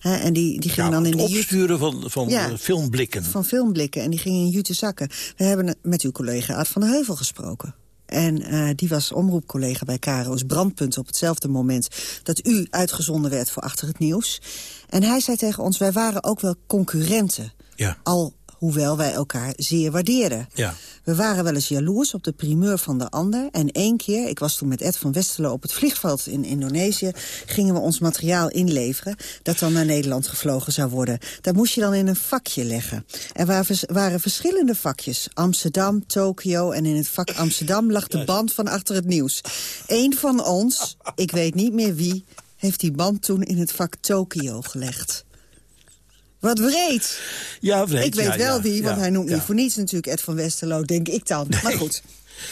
En die, die gingen dan in de opsturen van, van Ja. filmblikken. van filmblikken en die gingen in jute zakken. We hebben met uw collega Aad van der Heuvel gesproken. En eh, die was omroepcollega bij Karo's Brandpunt op hetzelfde moment... dat u uitgezonden werd voor Achter het Nieuws. En hij zei tegen ons, wij waren ook wel concurrenten. Ja. Al hoewel wij elkaar zeer waardeerden. Ja. We waren wel eens jaloers op de primeur van de ander. En één keer, ik was toen met Ed van Westerlo op het vliegveld in Indonesië... gingen we ons materiaal inleveren dat dan naar Nederland gevlogen zou worden. Dat moest je dan in een vakje leggen. Er waren verschillende vakjes. Amsterdam, Tokio en in het vak Amsterdam lag de band van achter het nieuws. Eén van ons, ik weet niet meer wie, heeft die band toen in het vak Tokio gelegd. Wat breed. Ja, vreed, Ik weet ja, wel ja, wie, want ja, hij noemt niet voor niets natuurlijk Ed van Westerlo, denk ik dan. Maar goed.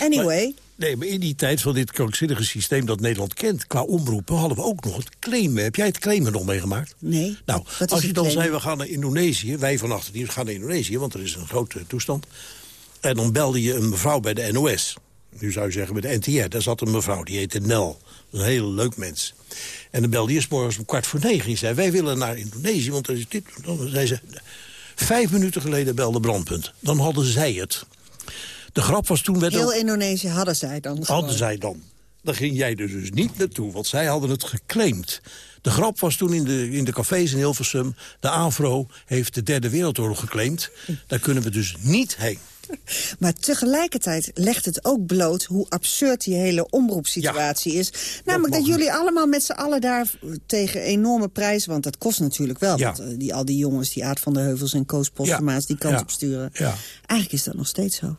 Anyway. Nee, maar in die tijd van dit krankzinnige systeem dat Nederland kent... qua omroepen hadden we ook nog het claimen. Heb jij het claimen nog meegemaakt? Nee. Nou, Wat als je dan claimen? zei, we gaan naar Indonesië... wij van achter die gaan naar Indonesië, want er is een grote toestand. En dan belde je een mevrouw bij de NOS. Nu zou je zeggen bij de NTR. Daar zat een mevrouw, die heette Nel. Een heel leuk mens. En dan belde je 's morgens om kwart voor negen. Die zei, wij willen naar Indonesië, want er is dit... Dan zei ze, vijf minuten geleden belde Brandpunt. Dan hadden zij het. De grap was toen... Werd Heel Indonesië hadden zij dan gewoon. Hadden zij dan. Daar ging jij er dus niet naartoe, want zij hadden het geclaimd. De grap was toen in de, in de cafés in Hilversum... de AVRO heeft de Derde Wereldoorlog geclaimd. Daar kunnen we dus niet heen. (laughs) Maar tegelijkertijd legt het ook bloot hoe absurd die hele omroepsituatie is. Namelijk dat, jullie allemaal met z'n allen daar tegen enorme prijzen... want dat kost natuurlijk wel, Ja. want eh, die, al die jongens... die Aad van der Heuvels en Koos Postema's die kant op sturen. Ja. Eigenlijk is dat nog steeds zo.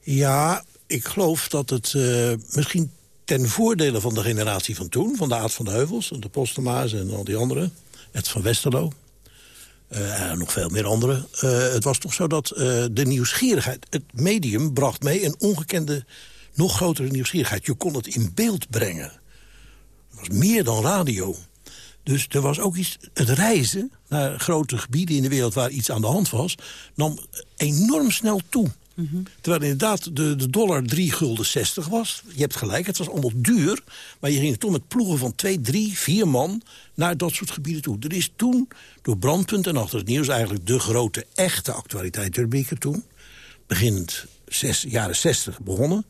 Ja, ik geloof dat het eh, misschien ten voordele van de generatie van toen... van de Aad van de Heuvels en de Postema's en al die anderen... het van Westerlo, eh, en nog veel meer anderen... eh, het was toch zo dat eh, de nieuwsgierigheid... het medium bracht mee een ongekende, nog grotere nieuwsgierigheid. Je kon het in beeld brengen. Het was meer dan radio. Dus er was ook iets... Het reizen naar grote gebieden in de wereld waar iets aan de hand was... nam enorm snel toe. Terwijl inderdaad de, de dollar 3 gulden 60 was. Je hebt gelijk, het was allemaal duur. Maar je ging toch met ploegen van 2, 3, 4 man naar dat soort gebieden toe. Er is toen door Brandpunt en achter het nieuws... eigenlijk de grote echte actualiteitsrubrieken toen... beginnend zes, jaren 60 begonnen...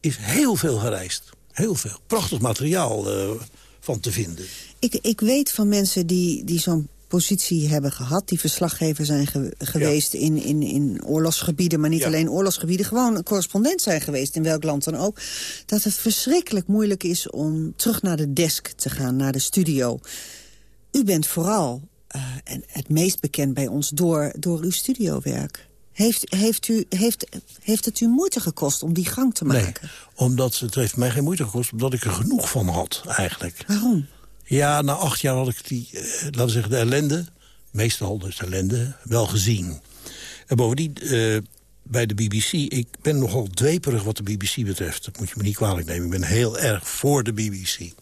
is heel veel gereisd. Heel veel. Prachtig materiaal eh, van te vinden. Ik, ik weet van mensen die, die zo'n positie hebben gehad... die verslaggever zijn ge- geweest in, in, in oorlogsgebieden... maar niet Ja. alleen oorlogsgebieden, gewoon een correspondent zijn geweest... in welk land dan ook, dat het verschrikkelijk moeilijk is... om terug naar de desk te gaan, naar de studio. U bent vooral, eh, en het meest bekend bij ons, door, door uw studiowerk. Heeft, heeft, u, heeft, heeft het u moeite gekost om die gang te maken? Nee, omdat het heeft mij geen moeite gekost... omdat ik er genoeg van had, eigenlijk. Waarom? Ja, na acht jaar had ik die, eh, laten we zeggen, de ellende... meestal dus ellende, wel gezien. En bovendien, uh, bij de BBC... ik ben nogal dweperig wat de BBC betreft. Dat moet je me niet kwalijk nemen. Ik ben heel erg voor de BBC.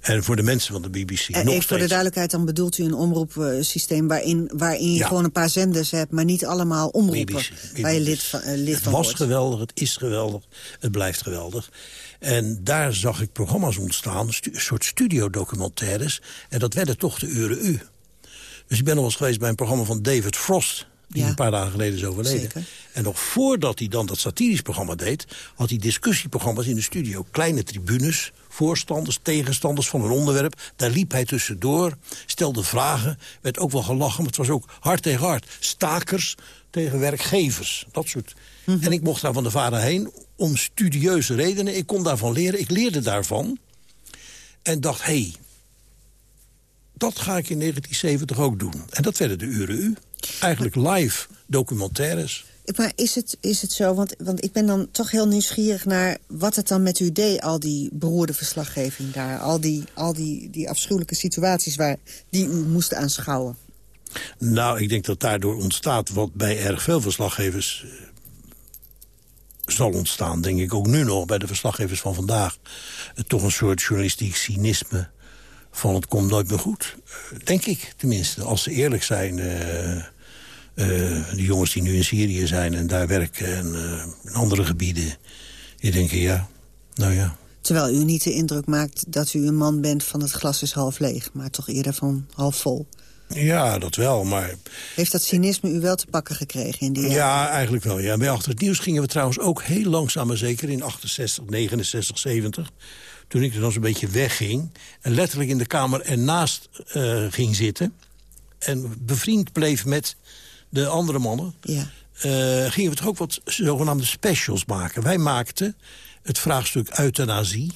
En voor de mensen van de BBC. En nog even voor de duidelijkheid, dan bedoelt u een omroepsysteem... waarin, waarin je gewoon een paar zenders hebt... maar niet allemaal omroepen BBC, waar je lid van, uh, lid het van was geweldig, het is geweldig, het blijft geweldig. En daar zag ik programma's ontstaan, een soort studiodocumentaires. En dat werden toch de uren u. Dus ik ben nog eens geweest bij een programma van David Frost die een paar dagen geleden is overleden. Zeker. En nog voordat hij dan dat satirisch programma deed... had hij discussieprogramma's in de studio. Kleine tribunes, voorstanders, tegenstanders van een onderwerp. Daar liep hij tussendoor, stelde vragen, werd ook wel gelachen... maar het was ook hard tegen hard. Stakers tegen werkgevers, dat soort. Mhm. En ik mocht daar van de vader heen om studieuze redenen. Ik kon daarvan leren, ik leerde daarvan. En dacht, hé, hey, dat ga ik in 1970 ook doen. En dat werden de uren u. Eigenlijk live documentaires. Maar is het, is het zo, want, want ik ben dan toch heel nieuwsgierig naar... wat het dan met u deed, al die beroerde verslaggeving daar. Al die, al die, die afschuwelijke situaties waar, die u moest aanschouwen. Nou, ik denk dat daardoor ontstaat wat bij erg veel verslaggevers... Eh, zal ontstaan, denk ik ook nu nog, bij de verslaggevers van vandaag. Toch een soort journalistiek cynisme van het komt nooit meer goed. Eh, denk ik, tenminste. Als ze eerlijk zijn... Uh, de jongens die nu in Syrië zijn en daar werken en uh, in andere gebieden. Je denkt, ja, nou ja. Terwijl u niet de indruk maakt dat u een man bent van het glas is half leeg... maar toch eerder van half vol. Ja, dat wel, maar... Heeft dat cynisme u wel te pakken gekregen in die jaren? Ja, eigenlijk wel. Ja. Bij Achter het Nieuws gingen we trouwens ook heel langzaam maar zeker... in 68, 69, 70 toen ik er dan zo'n beetje wegging... en letterlijk in de kamer ernaast uh, ging zitten... en bevriend bleef met de andere mannen... Ja. Uh, gingen we toch ook wat zogenaamde specials maken. Wij maakten het vraagstuk euthanasie...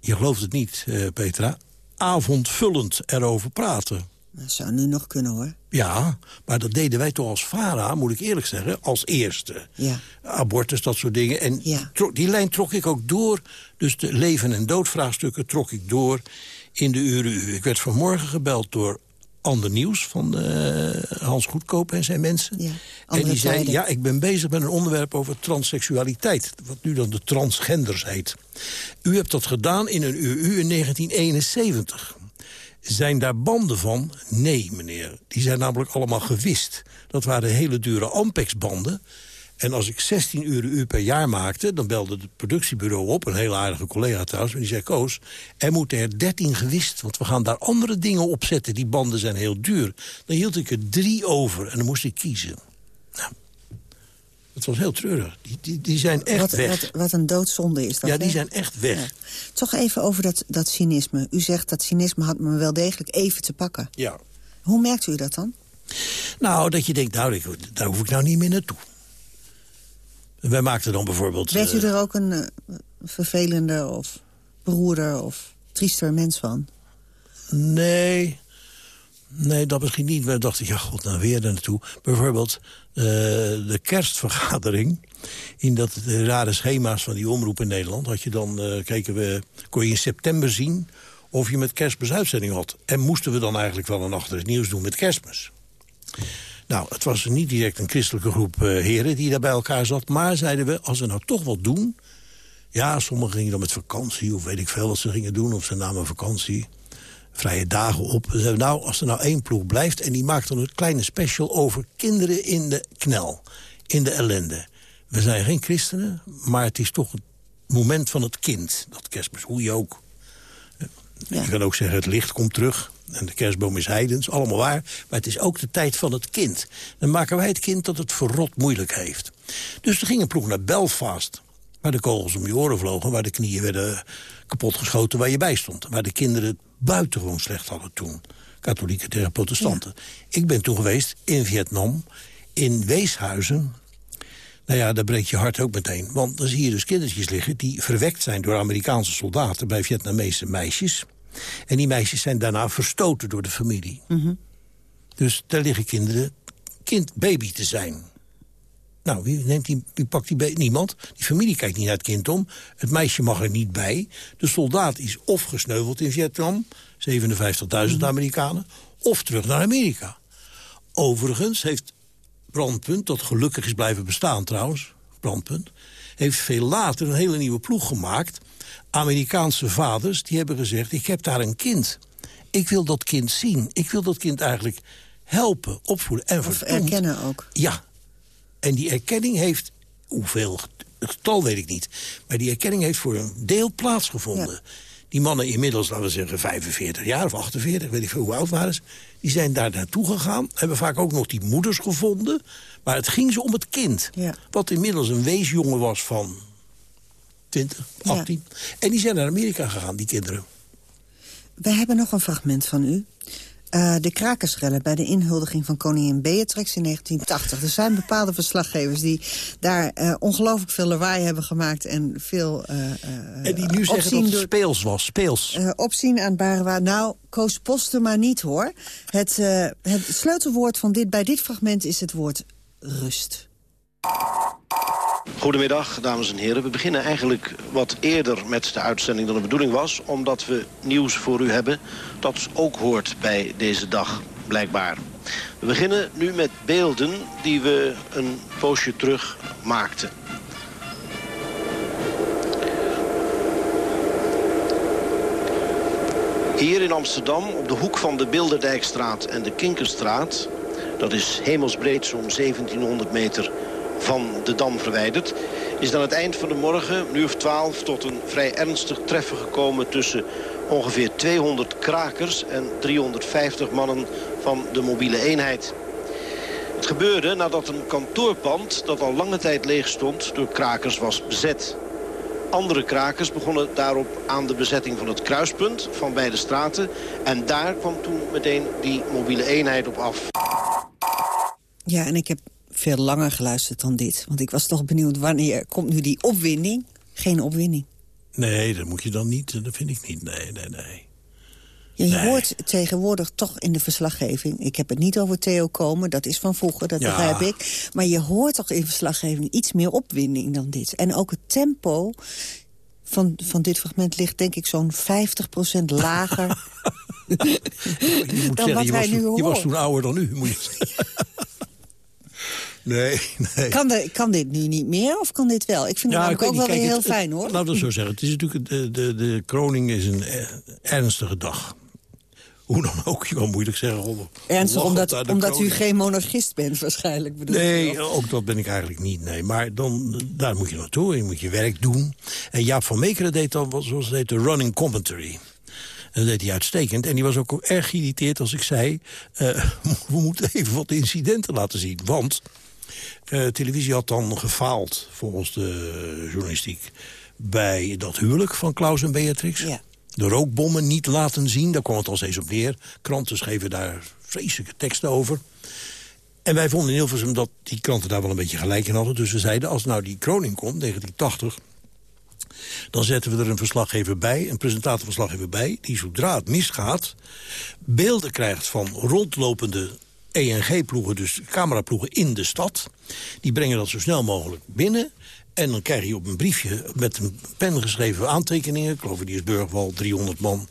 je gelooft het niet, uh, Petra... avondvullend erover praten. Dat zou nu nog kunnen, hoor. Ja, maar dat deden wij toch als VARA, moet ik eerlijk zeggen, als eerste. Ja. Abortus, dat soort dingen. En ja. die lijn trok ik ook door. Dus de leven- en doodvraagstukken trok ik door in de uren. Ik werd vanmorgen gebeld door Ander Nieuws van uh, Hans Goedkoop en zijn mensen. Ja, en die zei, ja, ik ben bezig met een onderwerp over transseksualiteit. Wat nu dan de transgenders heet. U hebt dat gedaan in een UU in 1971. Zijn daar banden van? Nee, meneer. Die zijn namelijk allemaal gewist. Dat waren hele dure Ampex-banden. En als ik 16 uur uur per jaar maakte... dan belde het productiebureau op, een heel aardige collega trouwens... en die zei, Koos, er moeten er 13 gewist... want we gaan daar andere dingen op zetten. Die banden zijn heel duur. Dan hield ik er drie over en dan moest ik kiezen. Nou, het was heel treurig. Die, die, die zijn echt wat, weg. Wat, wat, een doodzonde is dat, Ja, die zijn echt weg. Toch even over dat, dat cynisme. U zegt dat cynisme had me wel degelijk even te pakken. Ja. Hoe merkt u dat dan? Nou, dat je denkt, nou, daar hoef ik nou niet meer naartoe. Wij maakten dan bijvoorbeeld... Weet u eh, er ook een uh, vervelender of beroerder of triester mens van? Nee, Nee, dat misschien niet. We dachten, ja, god, nou weer daar naartoe. Bijvoorbeeld uh, de kerstvergadering. In dat de rare schema's van die omroep in Nederland... Had je dan, uh, keken we, kon je in september zien of je met kerstmis uitzending had. En moesten we dan eigenlijk wel een achter het nieuws doen met kerstmis. Nou, het was niet direct een christelijke groep heren die daar bij elkaar zat. Maar zeiden we, als we nou toch wat doen... Ja, sommigen gingen dan met vakantie, of weet ik veel wat ze gingen doen. Of ze namen vakantie vrije dagen op. Zeiden, nou, als er nou één ploeg blijft... en die maakt dan een kleine special over kinderen in de knel. In de ellende. We zijn geen christenen, maar het is toch het moment van het kind. Dat kerstmis, hoe je ook. Je kan ook zeggen, het licht komt terug. En de kerstboom is heidens, allemaal waar. Maar het is ook de tijd van het kind. Dan maken wij het kind dat het verrot moeilijk heeft. Dus er ging een ploeg naar Belfast. Waar de kogels om je oren vlogen. Waar de knieën werden kapotgeschoten waar je bij stond. Waar de kinderen buitengewoon slecht hadden toen. Katholieken tegen protestanten. Ik ben toen geweest in Vietnam, in weeshuizen. Nou ja, daar breekt je hart ook meteen. Want dan zie je dus kindertjes liggen die verwekt zijn door Amerikaanse soldaten... bij Vietnamese meisjes. En die meisjes zijn daarna verstoten door de familie. Mhm. Dus daar liggen kinderen kind, baby te zijn. Nou, wie, neemt die, wie pakt die bij? Niemand. Die familie kijkt niet naar het kind om. Het meisje mag er niet bij. De soldaat is of gesneuveld in Vietnam, 57.000 mhm. Amerikanen... of terug naar Amerika. Overigens heeft Brandpunt, dat gelukkig is blijven bestaan trouwens, Brandpunt... heeft veel later een hele nieuwe ploeg gemaakt. Amerikaanse vaders die hebben gezegd, ik heb daar een kind. Ik wil dat kind zien. Ik wil dat kind eigenlijk helpen, opvoeden en Of erkennen ook. Ja. En die erkenning heeft, hoeveel het getal weet ik niet... maar die erkenning heeft voor een deel plaatsgevonden. Die mannen inmiddels, laten we zeggen, 45 jaar of 48, weet ik veel hoe oud waren ze... die zijn daar naartoe gegaan, hebben vaak ook nog die moeders gevonden... maar het ging ze om het kind, wat inmiddels een weesjongen was van 20, 18. En die zijn naar Amerika gegaan, die kinderen. We hebben nog een fragment van u. Uh, de krakersrellen bij de inhuldiging van koningin Beatrix in 1980. Er zijn bepaalde verslaggevers die daar uh, ongelooflijk veel lawaai hebben gemaakt... en veel uh, En die nu zeggen dat het door, speels was, speels. opzien aan Barwa. Nou, Koos Posten maar niet, hoor. Het, het sleutelwoord van dit, bij dit fragment is het woord rust. Goedemiddag, dames en heren. We beginnen eigenlijk wat eerder met de uitzending dan de bedoeling was... omdat we nieuws voor u hebben dat ook hoort bij deze dag, blijkbaar. We beginnen nu met beelden die we een poosje terug maakten. Hier in Amsterdam, op de hoek van de Bilderdijkstraat en de Kinkerstraat... dat is hemelsbreed zo'n 1700 meter van de Dam verwijderd... is aan het eind van de morgen, nu of 12, tot een vrij ernstig treffen gekomen... tussen ongeveer 200 krakers en 350 mannen van de mobiele eenheid. Het gebeurde nadat een kantoorpand dat al lange tijd leeg stond... door krakers was bezet. Andere krakers begonnen daarop aan de bezetting van het kruispunt van beide straten. En daar kwam toen meteen die mobiele eenheid op af. Ja, en ik heb veel langer geluisterd dan dit. Want ik was toch benieuwd, wanneer komt nu die opwinding? Geen opwinding. Nee, dat moet je dan niet. Dat vind ik niet. Nee, nee, nee. Ja, je hoort tegenwoordig toch in de verslaggeving... ik heb het niet over Theo Komen, dat is van vroeger, dat Ja. begrijp ik... maar je hoort toch in verslaggeving iets meer opwinding dan dit. En ook het tempo van, van dit fragment ligt denk ik zo'n 50% lager... (laughs) Je moet (laughs) dan zeggen, wat je was, nu toen, je was toen ouder dan u, moet je zeggen. (laughs) Nee, (laughs) nee. Kan, de, kan dit nu niet meer of kan dit wel? Ik vind het ook wel weer heel het- fijn, hoor. Laten we het zo zeggen. Het is natuurlijk, de, de, de kroning is een eh, ernstige dag. Hoe dan ook, je kan moeilijk zeggen. Ernstig, omdat, omdat u geen monarchist bent waarschijnlijk. Bedoel Nee, ook dat ben ik eigenlijk niet. Nee. Maar dan, daar moet je naartoe. Je moet je werk doen. En Jaap van Meekeren deed dan, wat- zoals het heet, de running commentary. En dat deed hij uitstekend. En die was ook erg geïrriteerd als ik zei... eh, (laughs) we moeten even wat incidenten laten zien. Want eh, televisie had dan gefaald, volgens de journalistiek... bij dat huwelijk van Klaus en Beatrix. De rookbommen niet laten zien, daar kwam het al steeds op neer. Kranten schreven daar vreselijke teksten over. En wij vonden in Hilversum dat die kranten daar wel een beetje gelijk in hadden. Dus we zeiden, als nou die kroning komt, 1980... dan zetten we er een verslaggever bij, een presentatorverslaggever bij... die zodra het misgaat, beelden krijgt van rondlopende ENG-ploegen... dus cameraploegen in de stad. Die brengen dat zo snel mogelijk binnen... En dan krijg je op een briefje met een pen geschreven aantekeningen. Ik geloof die is Burgwal, 300 man.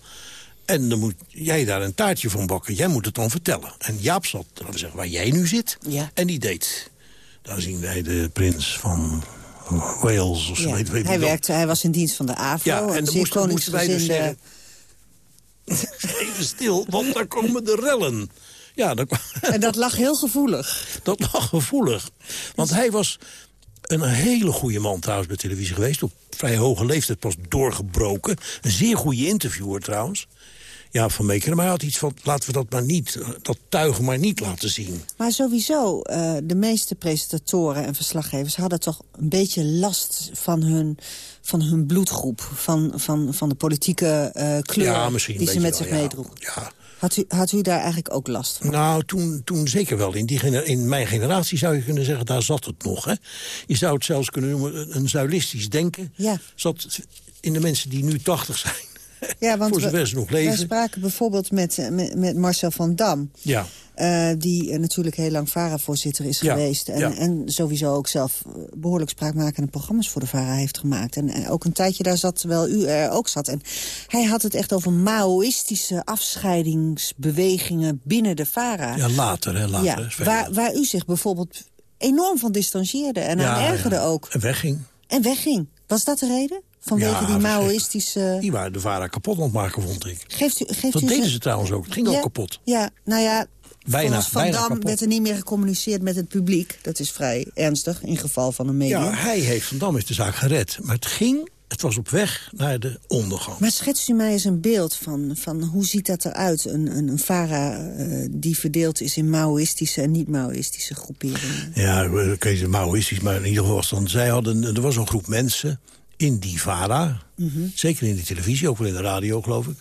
En dan moet jij daar een taartje van bakken. Jij moet het dan vertellen. En Jaap zat, laten we zeggen, waar jij nu zit. En die deed. Daar zien wij de prins van Wales. Of zo, Ja, weet, weet hij, ik werkte, hij was in dienst van de AVRO. Ja, en dan moesten, moesten wij dus zeggen... Even stil, want daar komen de rellen. Ja, kwam- (laughs) En dat lag heel gevoelig. dat lag gevoelig. Want hij was een hele goede man trouwens bij televisie geweest. Op vrij hoge leeftijd pas doorgebroken. Een zeer goede interviewer trouwens. Ja, van Meekeren. Maar hij had iets van, laten we dat maar niet, dat tuig maar niet laten zien. Maar sowieso, eh, de meeste presentatoren en verslaggevers... hadden toch een beetje last van hun, van hun bloedgroep. Van, van, van de politieke eh, kleur Ja, die ze met zich ja. meedroegen. Had, u, had u daar eigenlijk ook last van? Nou, toen, toen zeker wel. In, die in mijn generatie zou je kunnen zeggen, daar zat het nog. Hè? Je zou het zelfs kunnen noemen een- een zuilistisch denken. Ja. Zat in de mensen die nu 80 zijn. Ja, want voor zover we- ze nog wij leven. spraken bijvoorbeeld met, eh, met, met Marcel van Dam. Ja. eh, die eh, natuurlijk heel lang VARA-voorzitter is Ja, geweest. En, ja. en sowieso ook zelf eh, behoorlijk spraakmakende programma's voor de VARA heeft gemaakt. En, en ook een tijdje daar zat, terwijl u er ook zat. En hij had het echt over maoïstische afscheidingsbewegingen binnen de VARA. Ja, later, hè, later. Ja, hè, waar, waar u zich bijvoorbeeld enorm van distancieerde en aan ergerde ook. En wegging. En wegging. Was dat de reden? Vanwege Ja, die maoïstische... Die waren de VARA kapot aan het maken, vond ik. Geeft u, geeft Dat u deden ze trouwens ook. Het ging Ja, ook kapot. Ja, nou ja, Bijna, Van bijna Dam kapot. werd er niet meer gecommuniceerd met het publiek. Dat is vrij ernstig in geval van een medium. Ja, hij heeft Van Dam heeft de zaak gered. Maar het ging, het was op weg naar de ondergang. Maar schetst u mij eens een beeld van, van hoe ziet dat eruit? Een, een, een VARA eh, die verdeeld is in maoïstische en niet-maoïstische groeperingen. Ja, kun je Maoïstisch, maar in ieder geval was dan... Zij hadden, er was een groep mensen in die VARA, Mhm. zeker in de televisie, ook wel in de radio geloof ik...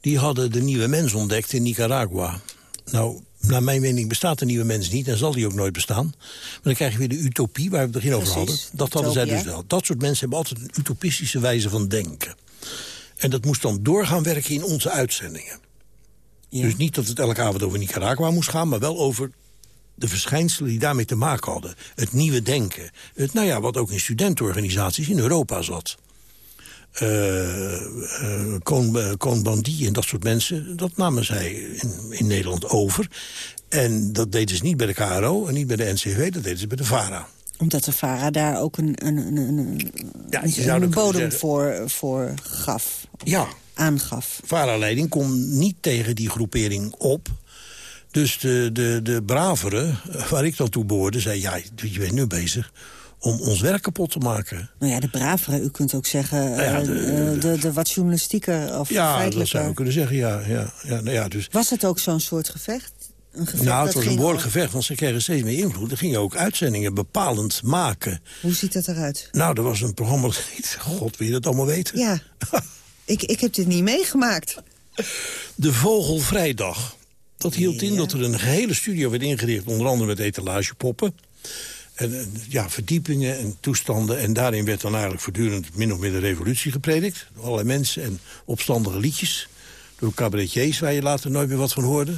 die hadden de nieuwe mens ontdekt in Nicaragua. Nou, naar mijn mening bestaat de nieuwe mens niet en zal die ook nooit bestaan. Maar dan krijg je weer de utopie waar we het begin over Precies, hadden. Dat hadden zij dus wel. Dat soort mensen hebben altijd een utopistische wijze van denken. En dat moest dan doorgaan werken in onze uitzendingen. Dus niet dat het elke avond over Nicaragua moest gaan... maar wel over de verschijnselen die daarmee te maken hadden. Het nieuwe denken. Het, nou ja, wat ook in studentenorganisaties in Europa zat. Eh eh, Cohn- eh, Cohn-Bendit en dat soort mensen, dat namen zij in, in Nederland over. En dat deden ze niet bij de KRO en niet bij de NCV, dat deden ze bij de VARA. Omdat de VARA daar ook een, een, een, een, Ja, een- bodem voor, voor gaf. Ja. Aangaf. VARA-leiding kon niet tegen die groepering op. Dus de, de, de braveren, eh, waar ik dan toe behoorde, zei... ja, je bent nu bezig om ons werk kapot te maken. Nou ja, de bravere, u kunt ook zeggen, Nou ja, eh, de- eh, de, de, wat journalistieker of Ja, dat zou je kunnen zeggen, ja. ja, ja, nou ja dus, Was het ook zo'n soort gevecht? Een gevecht nou, het was een behoorlijk gevecht, want ze kregen steeds meer invloed. Er gingen ook uitzendingen bepalend maken. Hoe ziet dat eruit? Nou, er was een programma. (laughs) God, wil je dat allemaal weten? Ja, (laughs) ik, ik heb dit niet meegemaakt. De Vogelvrijdag. Dat hield in dat er een gehele studio werd ingericht... onder andere met etalagepoppen. En, en, ja, verdiepingen en toestanden. En daarin werd dan eigenlijk voortdurend min of meer de revolutie gepredikt. Door allerlei mensen en opstandige liedjes. Door cabaretiers waar je later nooit meer wat van hoorde.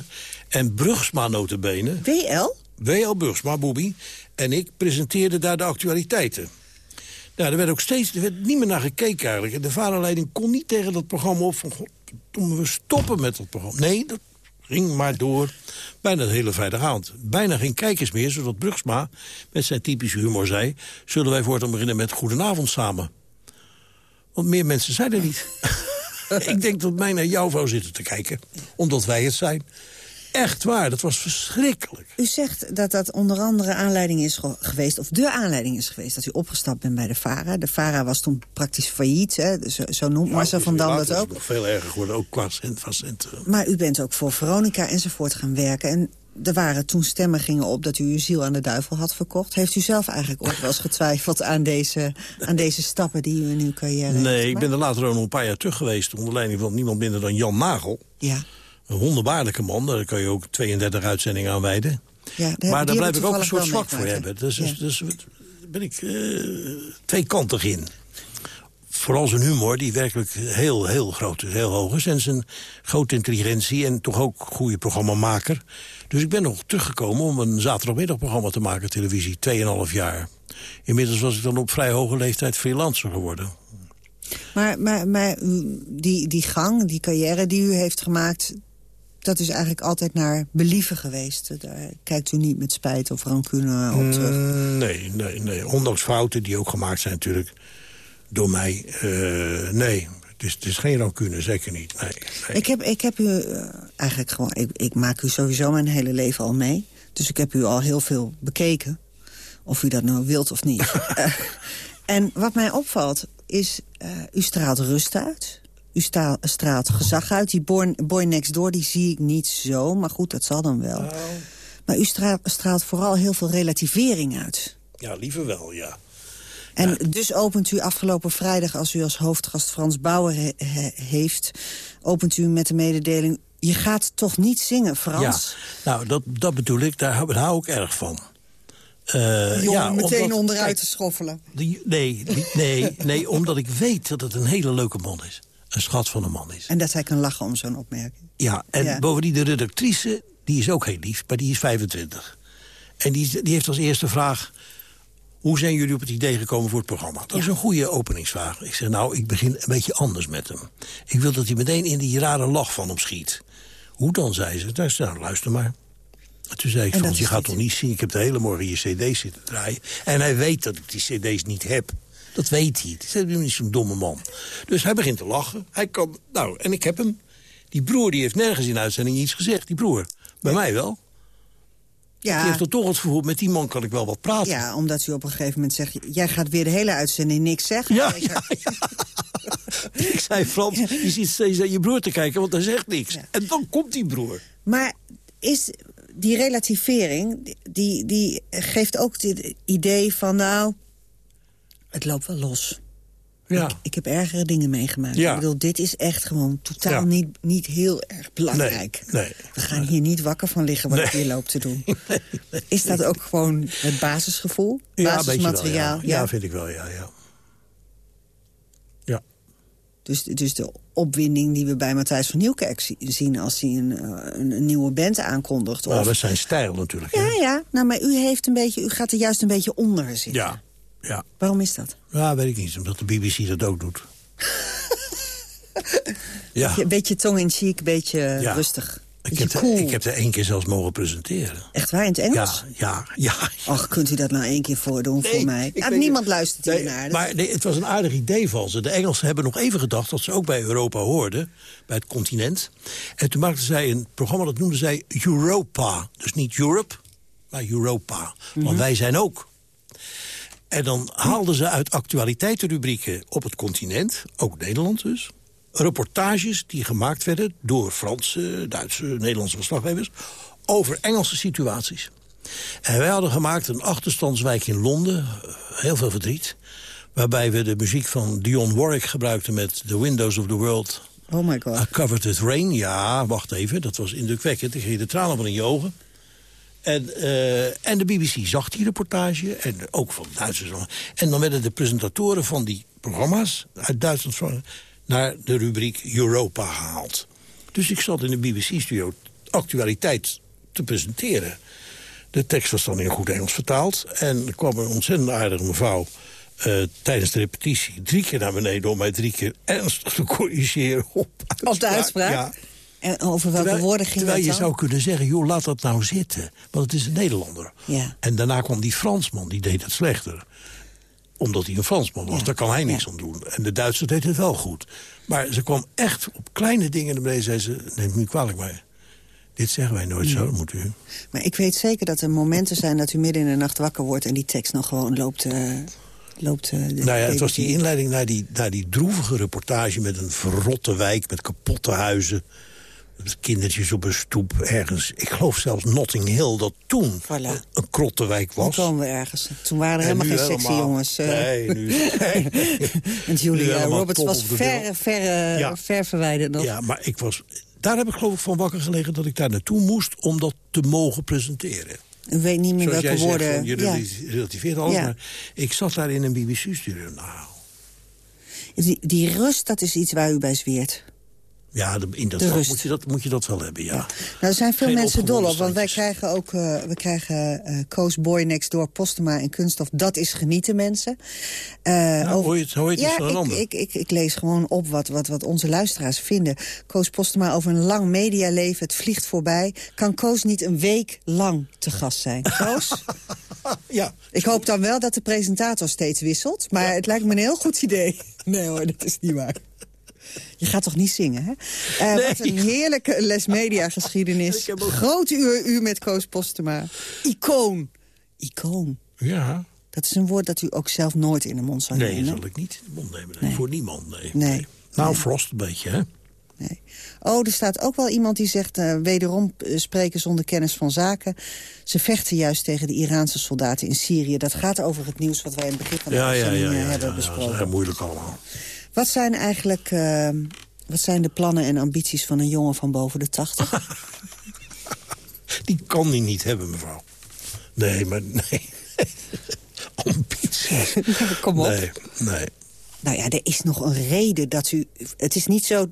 En Brugsma notabene. WL? W.L. Brugsma, Bobby. En ik presenteerde daar de actualiteiten. Nou, er werd ook steeds er werd niet meer naar gekeken eigenlijk. En de vaderleiding kon niet tegen dat programma op van... God, we stoppen met dat programma. Nee, dat ging maar door. Bijna de hele vrijdagavond. Bijna geen kijkers meer, zodat Brugsma met zijn typische humor zei... zullen wij voortaan beginnen met Goedenavond samen. Want meer mensen zijn er niet. (laughs) ik denk dat mij naar jouw vrouw zitten te kijken. Omdat wij het zijn. Echt waar, dat was verschrikkelijk. U zegt dat dat onder andere aanleiding is ge- geweest... of de aanleiding is geweest dat u opgestapt bent bij de VARA. De VARA was toen praktisch failliet, hè? Zo, zo noemt Marcel van Dam dat ook. nog veel erger geworden, ook qua centrum. Maar u bent ook voor Veronica enzovoort gaan werken. En er waren toen stemmen gingen op dat u uw ziel aan de duivel had verkocht. Heeft u zelf eigenlijk ooit wel eens getwijfeld aan deze, aan deze stappen die u in uw carrière Nee, ik ben er later ook nog een paar jaar terug geweest... onder leiding van niemand minder dan Jan Nagel. Ja. Een wonderbaarlijke man, daar kan je ook 32 uitzendingen aan wijden. Ja, maar daar blijf ik ook een soort zwak voor hebben. Dus, hè? dus, ben ik eh, tweekantig in. Vooral zijn humor, die werkelijk heel, heel groot is, heel hoog is. En zijn grote intelligentie en toch ook goede programmamaker. Dus ik ben nog teruggekomen om een zaterdagmiddagprogramma te maken, televisie. Tweeënhalf jaar. Inmiddels was ik dan op vrij hoge leeftijd freelancer geworden. Maar, maar, maar u- die, die gang, die carrière die u heeft gemaakt... dat is eigenlijk altijd naar believen geweest. Daar kijkt u niet met spijt of rancune op terug. Mm, nee, nee, nee. Ondanks fouten die ook gemaakt zijn natuurlijk door mij. eh, nee, het is, het is geen rancune, zeker niet. Nee, nee. Ik, heb, ik heb u eh, eigenlijk gewoon... Ik, ik maak u sowieso mijn hele leven al mee. Dus ik heb u al heel veel bekeken. Of u dat nou wilt of niet. (laughs) Eh, en wat mij opvalt is... u straalt rust uit. U sta- straalt gezag uit. Die boy, boy next door die zie ik niet zo. Maar goed, dat zal dan wel. Maar u straalt, straalt vooral heel veel relativering uit. Ja, liever wel, ja. En dus opent u afgelopen vrijdag, als u als hoofdgast Frans Bauer he- he- heeft... opent u met de mededeling, je gaat toch niet zingen, Frans? Ja, nou, dat, dat bedoel ik, daar hou, daar hou ik erg van. Jongen ja, meteen omdat- onderuit kijk, te schoffelen. die- nee, die- nee, nee, omdat ik weet dat het een hele leuke man is. Een schat van een man is. En dat hij kan lachen om zo'n opmerking. Ja, en Ja. bovendien de redactrice, die is ook heel lief, maar die is 25. En die, die heeft als eerste vraag... Hoe zijn jullie op het idee gekomen voor het programma? Dat is een goede openingsvraag. Ik zeg, nou, ik begin een beetje anders met hem. Ik wil dat hij meteen in die rare lach van hem schiet. Hoe dan, zei ze. Nou, nou luister maar. En toen zei ik, Frans, je gaat toch niet zien... Ik heb de hele morgen je cd's zitten draaien. En hij weet dat ik die cd's niet heb. Dat weet hij. Het is niet zo'n domme man. Dus hij begint te lachen. Hij kan, nou, en ik heb hem. Die broer die heeft nergens in uitzending iets gezegd. Die broer. Bij mij wel. Ja. Die heeft er toch het gevoel, met die man kan ik wel wat praten. Ja, omdat u op een gegeven moment zegt... jij gaat weer de hele uitzending niks zeggen. Ja, ja, (laughs) Ik zei, Frans, je ziet steeds naar je broer te kijken, want hij zegt niks. En dan komt die broer. Maar is die relativering, die, die geeft ook het idee van... nou, het loopt wel los. Ja. Ik, ik heb ergere dingen meegemaakt. Ja. Ik bedoel, dit is echt gewoon totaal Ja. niet, niet heel erg belangrijk. Nee, nee. We gaan hier niet wakker van liggen wat ik hier loop te doen. (laughs) Is dat ook gewoon het basisgevoel? Ja, beetje wel, Basismateriaal? ja. ja, vind ik wel, ja. ja. Dus, dus de opwinding die we bij Matthijs van Nieuwkerk zi- zien... als hij een, eh, een, een nieuwe band aankondigt. Maar Of, dat is zijn stijl natuurlijk. hè. ja, ja. Nou, maar u, heeft een beetje, u gaat er juist een beetje onder zitten. Ja, ja. Waarom is dat? Ja, weet ik niet, omdat de BBC dat ook doet. (laughs) ja. Een beetje tong in cheek, een beetje Ja. rustig. Ik heb, cool. ik heb er één keer zelfs mogen presenteren. Echt waar, in het Engels? Ja, ja, ja. Och, kunt u dat nou één keer voordoen voor mij? ik Nou, niemand luistert hier Nee, naar. Dat- Maar nee, het was een aardig idee van ze. De Engelsen hebben nog even gedacht dat ze ook bij Europa hoorden. Bij het continent. En toen maakten zij een programma, dat noemden zij Europa. Dus niet Europe, maar Europa. Want Mhm. wij zijn ook. En dan haalden ze uit actualiteitenrubrieken op het continent, ook Nederland dus... reportages die gemaakt werden door Franse, Duitse, Nederlandse verslaggevers... over Engelse situaties. En wij hadden gemaakt een achterstandswijk in Londen, eh, heel veel verdriet... waarbij we de muziek van Dionne Warwick gebruikten met The Windows of the World... Oh my god. I Covered with Rain, ja, wacht even, dat was indrukwekkend. Ik kreeg de tranen van in je ogen. En, eh, en de BBC zag die reportage, en ook van Duitsers. En dan werden de presentatoren van die programma's uit Duitsland naar de rubriek Europa gehaald. Dus ik zat in de BBC-studio actualiteit te presenteren. De tekst was dan in goed Engels vertaald. En er kwam een ontzettend aardige mevrouw eh, tijdens de repetitie... drie keer naar beneden om mij drie keer ernstig te corrigeren op, Op de uitspraak? Ja. En over welke Terwijl, woorden ging terwijl dat je zou kunnen zeggen, joh, laat dat nou zitten. Want het is een Nederlander. Ja. En daarna kwam die Fransman, die deed het slechter. Omdat hij een Fransman was, daar kan hij niks aan doen. En de Duitser deed het wel goed. Maar ze kwam echt op kleine dingen naar beneden. Zei ze, neemt me niet kwalijk, maar dit zeggen wij nooit zo, moet u. Maar ik weet zeker dat er momenten zijn dat u midden in de nacht wakker wordt... en die tekst nog gewoon loopt... eh, loopt eh, Nou ja, het was die inleiding naar die, naar die droevige reportage... met een verrotte wijk, met kapotte huizen... kindertjes op een stoep ergens. Ik geloof zelfs Notting Hill, dat toen een, een krotte wijk Nu was. komen we ergens. Toen waren er helemaal geen sexy helemaal- jongens. eh. Nee, nu... nee. (laughs) en Julia Roberts was ver, ver, eh, Ja. ver verwijderd nog. Ja, maar ik was... Daar heb ik geloof ik van wakker gelegen dat ik daar naartoe moest... om dat te mogen presenteren. U weet niet meer Zoals welke jij woorden... zegt, van, je ja. relati- relativeert alles, Ja. maar ik zat daar in een BBC-studio. Nou, die, die rust, dat is iets waar u bij zweert. Ja, in dat vak rust. moet je, dat, moet je dat wel hebben, ja. Nou, er zijn veel Geen mensen dol op, want wij krijgen ook eh, we krijgen eh Koos Boy Next Door, Postema en Kunststof. Dat is genieten, mensen. Nou, over- hoor je het- hoor je het ja, van? Ik, ik, ik lees gewoon op wat, wat, wat onze luisteraars vinden. Koos Postema over een lang medialeven, het vliegt voorbij. Kan Koos niet een week lang te gast zijn? (laughs) Koos? ja. Ik hoop dan wel dat de presentator steeds wisselt, maar het lijkt me een heel goed idee. (laughs) Nee hoor, dat is niet waar. Je gaat toch niet zingen, hè? Eh, Wat een heerlijke les mediageschiedenis. (laughs) Groot uur, uur met Koos Postema. Icoon. Icoon. Ja. Dat is een woord dat u ook zelf nooit in de mond zou Nee, nemen. dat zal ik niet in de mond nemen. Nee. Voor niemand, nee. Nee. Nou, Frost een beetje, hè? Oh, er staat ook wel iemand die zegt... eh, wederom eh, spreken zonder kennis van zaken. Ze vechten juist tegen de Iraanse soldaten in Syrië. Dat gaat over het nieuws wat wij in het begin van de Ja, ja, ja, ja, ja, hebben ja, dat is besproken. heel moeilijk allemaal. Wat zijn eigenlijk eh, wat zijn de plannen en ambities van een jongen van boven de 80? (laughs) Die kan die niet hebben, mevrouw. Nee, maar nee. (laughs) Ambities. (laughs) Kom op. Nee, nee. Nou ja, er is nog een reden dat u... Het is niet zo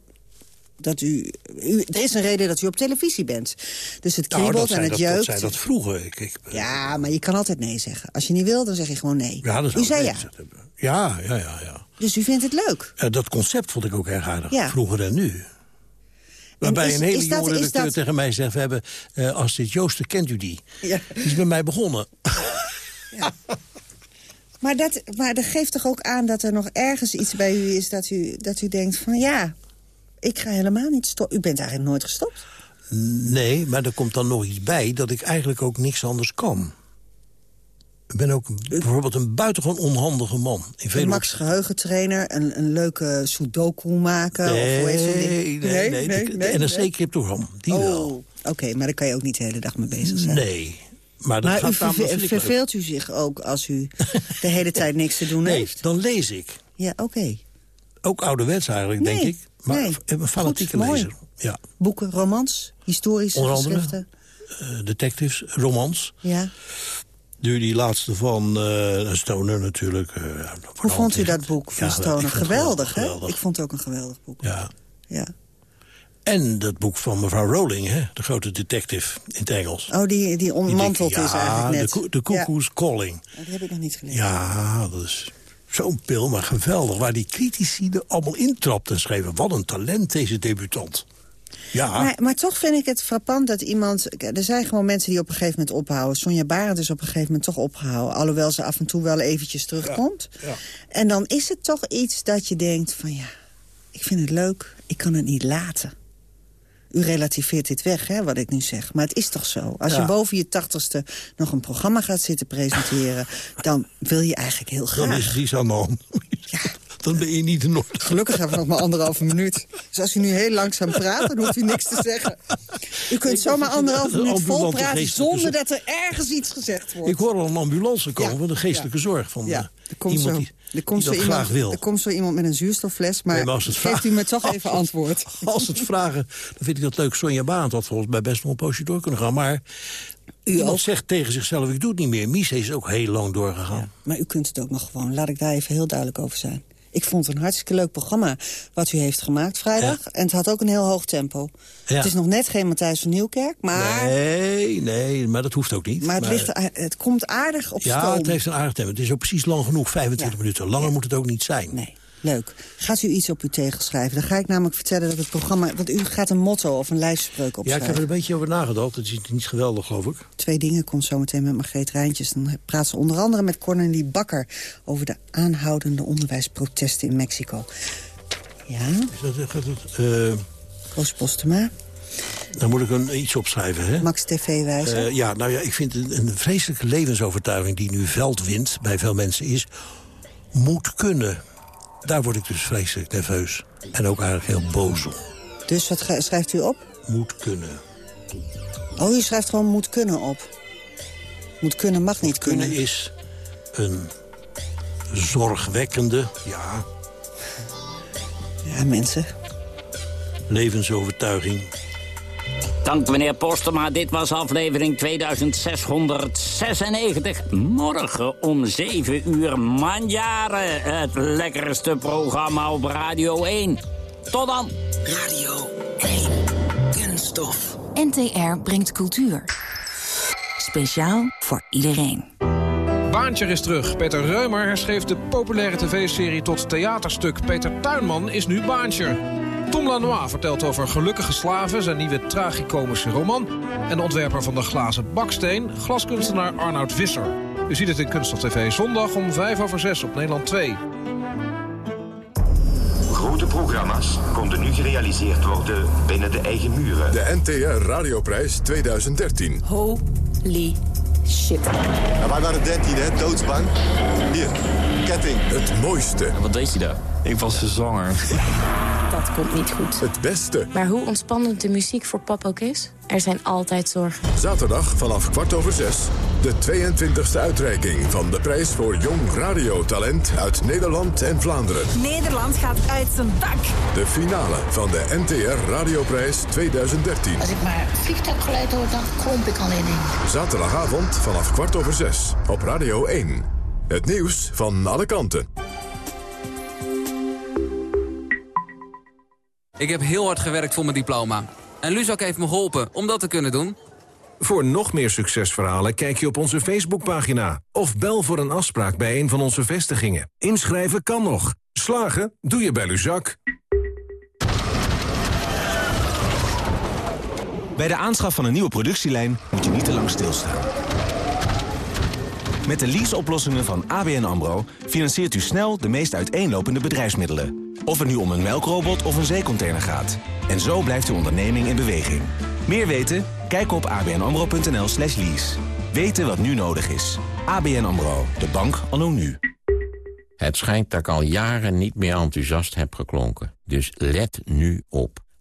dat u, u, Er is een reden dat u op televisie bent. Dus het Nou, kriebelt en het dat, jeukt. Dat zei dat vroeger. Ik, ik, Ja, maar je kan altijd nee zeggen. Als je niet wil, dan zeg je gewoon nee. ja, dat u zei ja. Ja, ja, ja, ja. Dus u vindt het leuk? Dat concept vond ik ook erg aardig. Ja. Vroeger en nu. Waarbij is- een hele jonge redacteur dat- tegen mij zegt... we hebben eh Astrid Joosten, kent u die? Ja. Die is bij mij begonnen. Maar dat, maar dat geeft toch ook aan dat er nog ergens iets bij u is... dat u, dat u denkt van ja, ik ga helemaal niet stoppen. U bent eigenlijk nooit gestopt. Nee, maar er komt dan nog iets bij... dat ik eigenlijk ook niks anders kan. Ik ben ook bijvoorbeeld een buitengewoon onhandige man. In veel Een Max geheugentrainer, een, een leuke sudoku maken. of hoe? Nee, nee, nee, de- NRC-cryptogram, die oh, wel. Oké, maar daar kan je ook niet de hele dag mee bezig zijn. Nee, maar dat Maar gaat u verve- verveelt u zich ook als u de hele tijd niks te doen (laughs) Nee, heeft? dan lees ik. Ja, oké. Ook ouderwets eigenlijk, Nee, denk ik. Maar nee. een fanatieke Goed, lezer. Ja. Boeken, romans, historische Onder andere? geschriften. Eh, detectives, romans. Ja. Nu die laatste van eh Stoner natuurlijk. eh, Hoe vond u dat boek van Ja, Stoner? Geweldig, hè? Ik vond het ook een geweldig boek. Ja. Ja. En dat boek van mevrouw Rowling, hè? de grote detective in het Engels. Oh, die, die Die ontmanteld is eigenlijk net. De, koe- de Cuckoo's Calling. Ja, die heb ik nog niet gelezen. Ja, dat is zo'n pil, maar geweldig. Waar die critici er allemaal intrapten en schreven... wat een talent, deze debutant. Ja, Maar, maar toch vind ik het frappant dat iemand... Er zijn gewoon mensen die op een gegeven moment ophouden. Sonja Barend is op een gegeven moment toch opgehouden. Alhoewel ze af en toe wel eventjes terugkomt. ja. En dan is het toch iets dat je denkt van ja, ik vind het leuk. Ik kan het niet laten. U relativeert dit weg, hè, wat ik nu zeg. Maar het is toch zo. Als Ja. je boven je tachtigste nog een programma gaat zitten presenteren... dan wil je eigenlijk heel graag. dan is er iets aan de hand. Dan ben je niet in orde. Gelukkig hebben we nog maar anderhalve minuut. Dus als u nu heel langzaam praat, dan hoeft u niks te zeggen. U kunt zomaar anderhalve minuut vol praten... zonder dat er ergens iets gezegd wordt. Ik hoor al een ambulance komen Ja, de geestelijke ja. zorg. Van Ja, eh, er komt, iemand zo, die, er komt die zo dat iemand, graag wil. Er komt zo iemand met een zuurstoffles, maar, Nee, maar als het geeft vraagt- u me toch even antwoord. (laughs) Als het vragen, dan vind ik dat leuk. Sonja Barend had volgens mij best wel een poosje door kunnen gaan. Maar iemand ook? zegt tegen zichzelf, ik doe het niet meer. Mies is ook heel lang doorgegaan. Maar u kunt het ook nog gewoon. Laat ik daar even heel duidelijk over zijn. Ik vond het een hartstikke leuk programma wat u heeft gemaakt vrijdag. En het had ook een heel hoog tempo. Ja. Het is nog net geen Matthijs van Nieuwkerk, maar, Nee, nee, maar dat hoeft ook niet. maar, het, ligt, het komt aardig op Ja, stoom. het heeft een aardig tempo. Het is ook precies lang genoeg, 25 minuten. Langer moet het ook niet zijn. Nee. Leuk. Gaat u iets op uw tegel schrijven? Dan ga ik namelijk vertellen dat het programma... Want u gaat een motto of een lijfspreuk Ja, opschrijven. ik heb er een beetje over nagedacht. Het is niet geweldig, geloof ik. Twee dingen komt zometeen met Margreet Rijntjes. Dan praat ze onder andere met Cornelie Bakker... over de aanhoudende onderwijsprotesten in Mexico. Ja, Is dat, gaat het, Koos Postema, dan moet ik een, iets opschrijven, hè? Max TV-wijzer. Eh, ja, nou ja, ik vind een, een vreselijke levensovertuiging die nu veld wint bij veel mensen is... moet kunnen. Daar word ik dus vreselijk nerveus. En ook eigenlijk heel boos om. Dus wat schrijft u op? Moet kunnen. Oh, u schrijft gewoon moet kunnen op. Moet kunnen mag niet kunnen. Kunnen is een zorgwekkende, ja, Ja, mensen. levensovertuiging. Dank meneer Postema, dit was aflevering 2696. Morgen om 7 uur Manjaren, het lekkerste programma op Radio 1. Tot dan. Radio 1. Kunststof. NTR brengt cultuur. Speciaal voor iedereen. Baantje is terug. Peter Reumer herschreef de populaire tv-serie tot theaterstuk. Peter Tuinman is nu Baantje. Tom Lanois vertelt over Gelukkige Slaven, zijn nieuwe tragicomische roman. En de ontwerper van de glazen baksteen, glaskunstenaar Arnoud Visser. U ziet het in Kunststof TV zondag om 5 over 6 op Nederland 2. Grote programma's konden nu gerealiseerd worden binnen de eigen muren. De NTR Radioprijs 2013. Holy shit. Ja, wij waren 13, hè? Doodsbang. Hier, ketting. Het mooiste. Wat deed je daar? Ik was zwanger. (laughs) Dat komt niet goed. Het beste. Maar hoe ontspannend de muziek voor pap ook is, er zijn altijd zorgen. Zaterdag vanaf kwart over zes. De 22e uitreiking van de prijs voor jong radiotalent uit Nederland en Vlaanderen. Nederland gaat uit zijn dak. De finale van de NTR Radioprijs 2013. Als ik maar vliegtuiggeluid hoor, dan klomp ik al in één. Zaterdagavond vanaf kwart over zes op Radio 1. Het nieuws van alle kanten. Ik heb heel hard gewerkt voor mijn diploma. En Luzak heeft me geholpen om dat te kunnen doen. Voor nog meer succesverhalen kijk je op onze Facebookpagina. Of bel voor een afspraak bij een van onze vestigingen. Inschrijven kan nog. Slagen doe je bij Luzak. Bij de aanschaf van een nieuwe productielijn moet je niet te lang stilstaan. Met de leaseoplossingen van ABN AMRO financiert u snel de meest uiteenlopende bedrijfsmiddelen. Of het nu om een melkrobot of een zeecontainer gaat. En zo blijft uw onderneming in beweging. Meer weten? Kijk op abnamro.nl slash lease. Weten wat nu nodig is. ABN AMRO, de bank anno nu. Het schijnt dat ik al jaren niet meer enthousiast heb geklonken. Dus let nu op.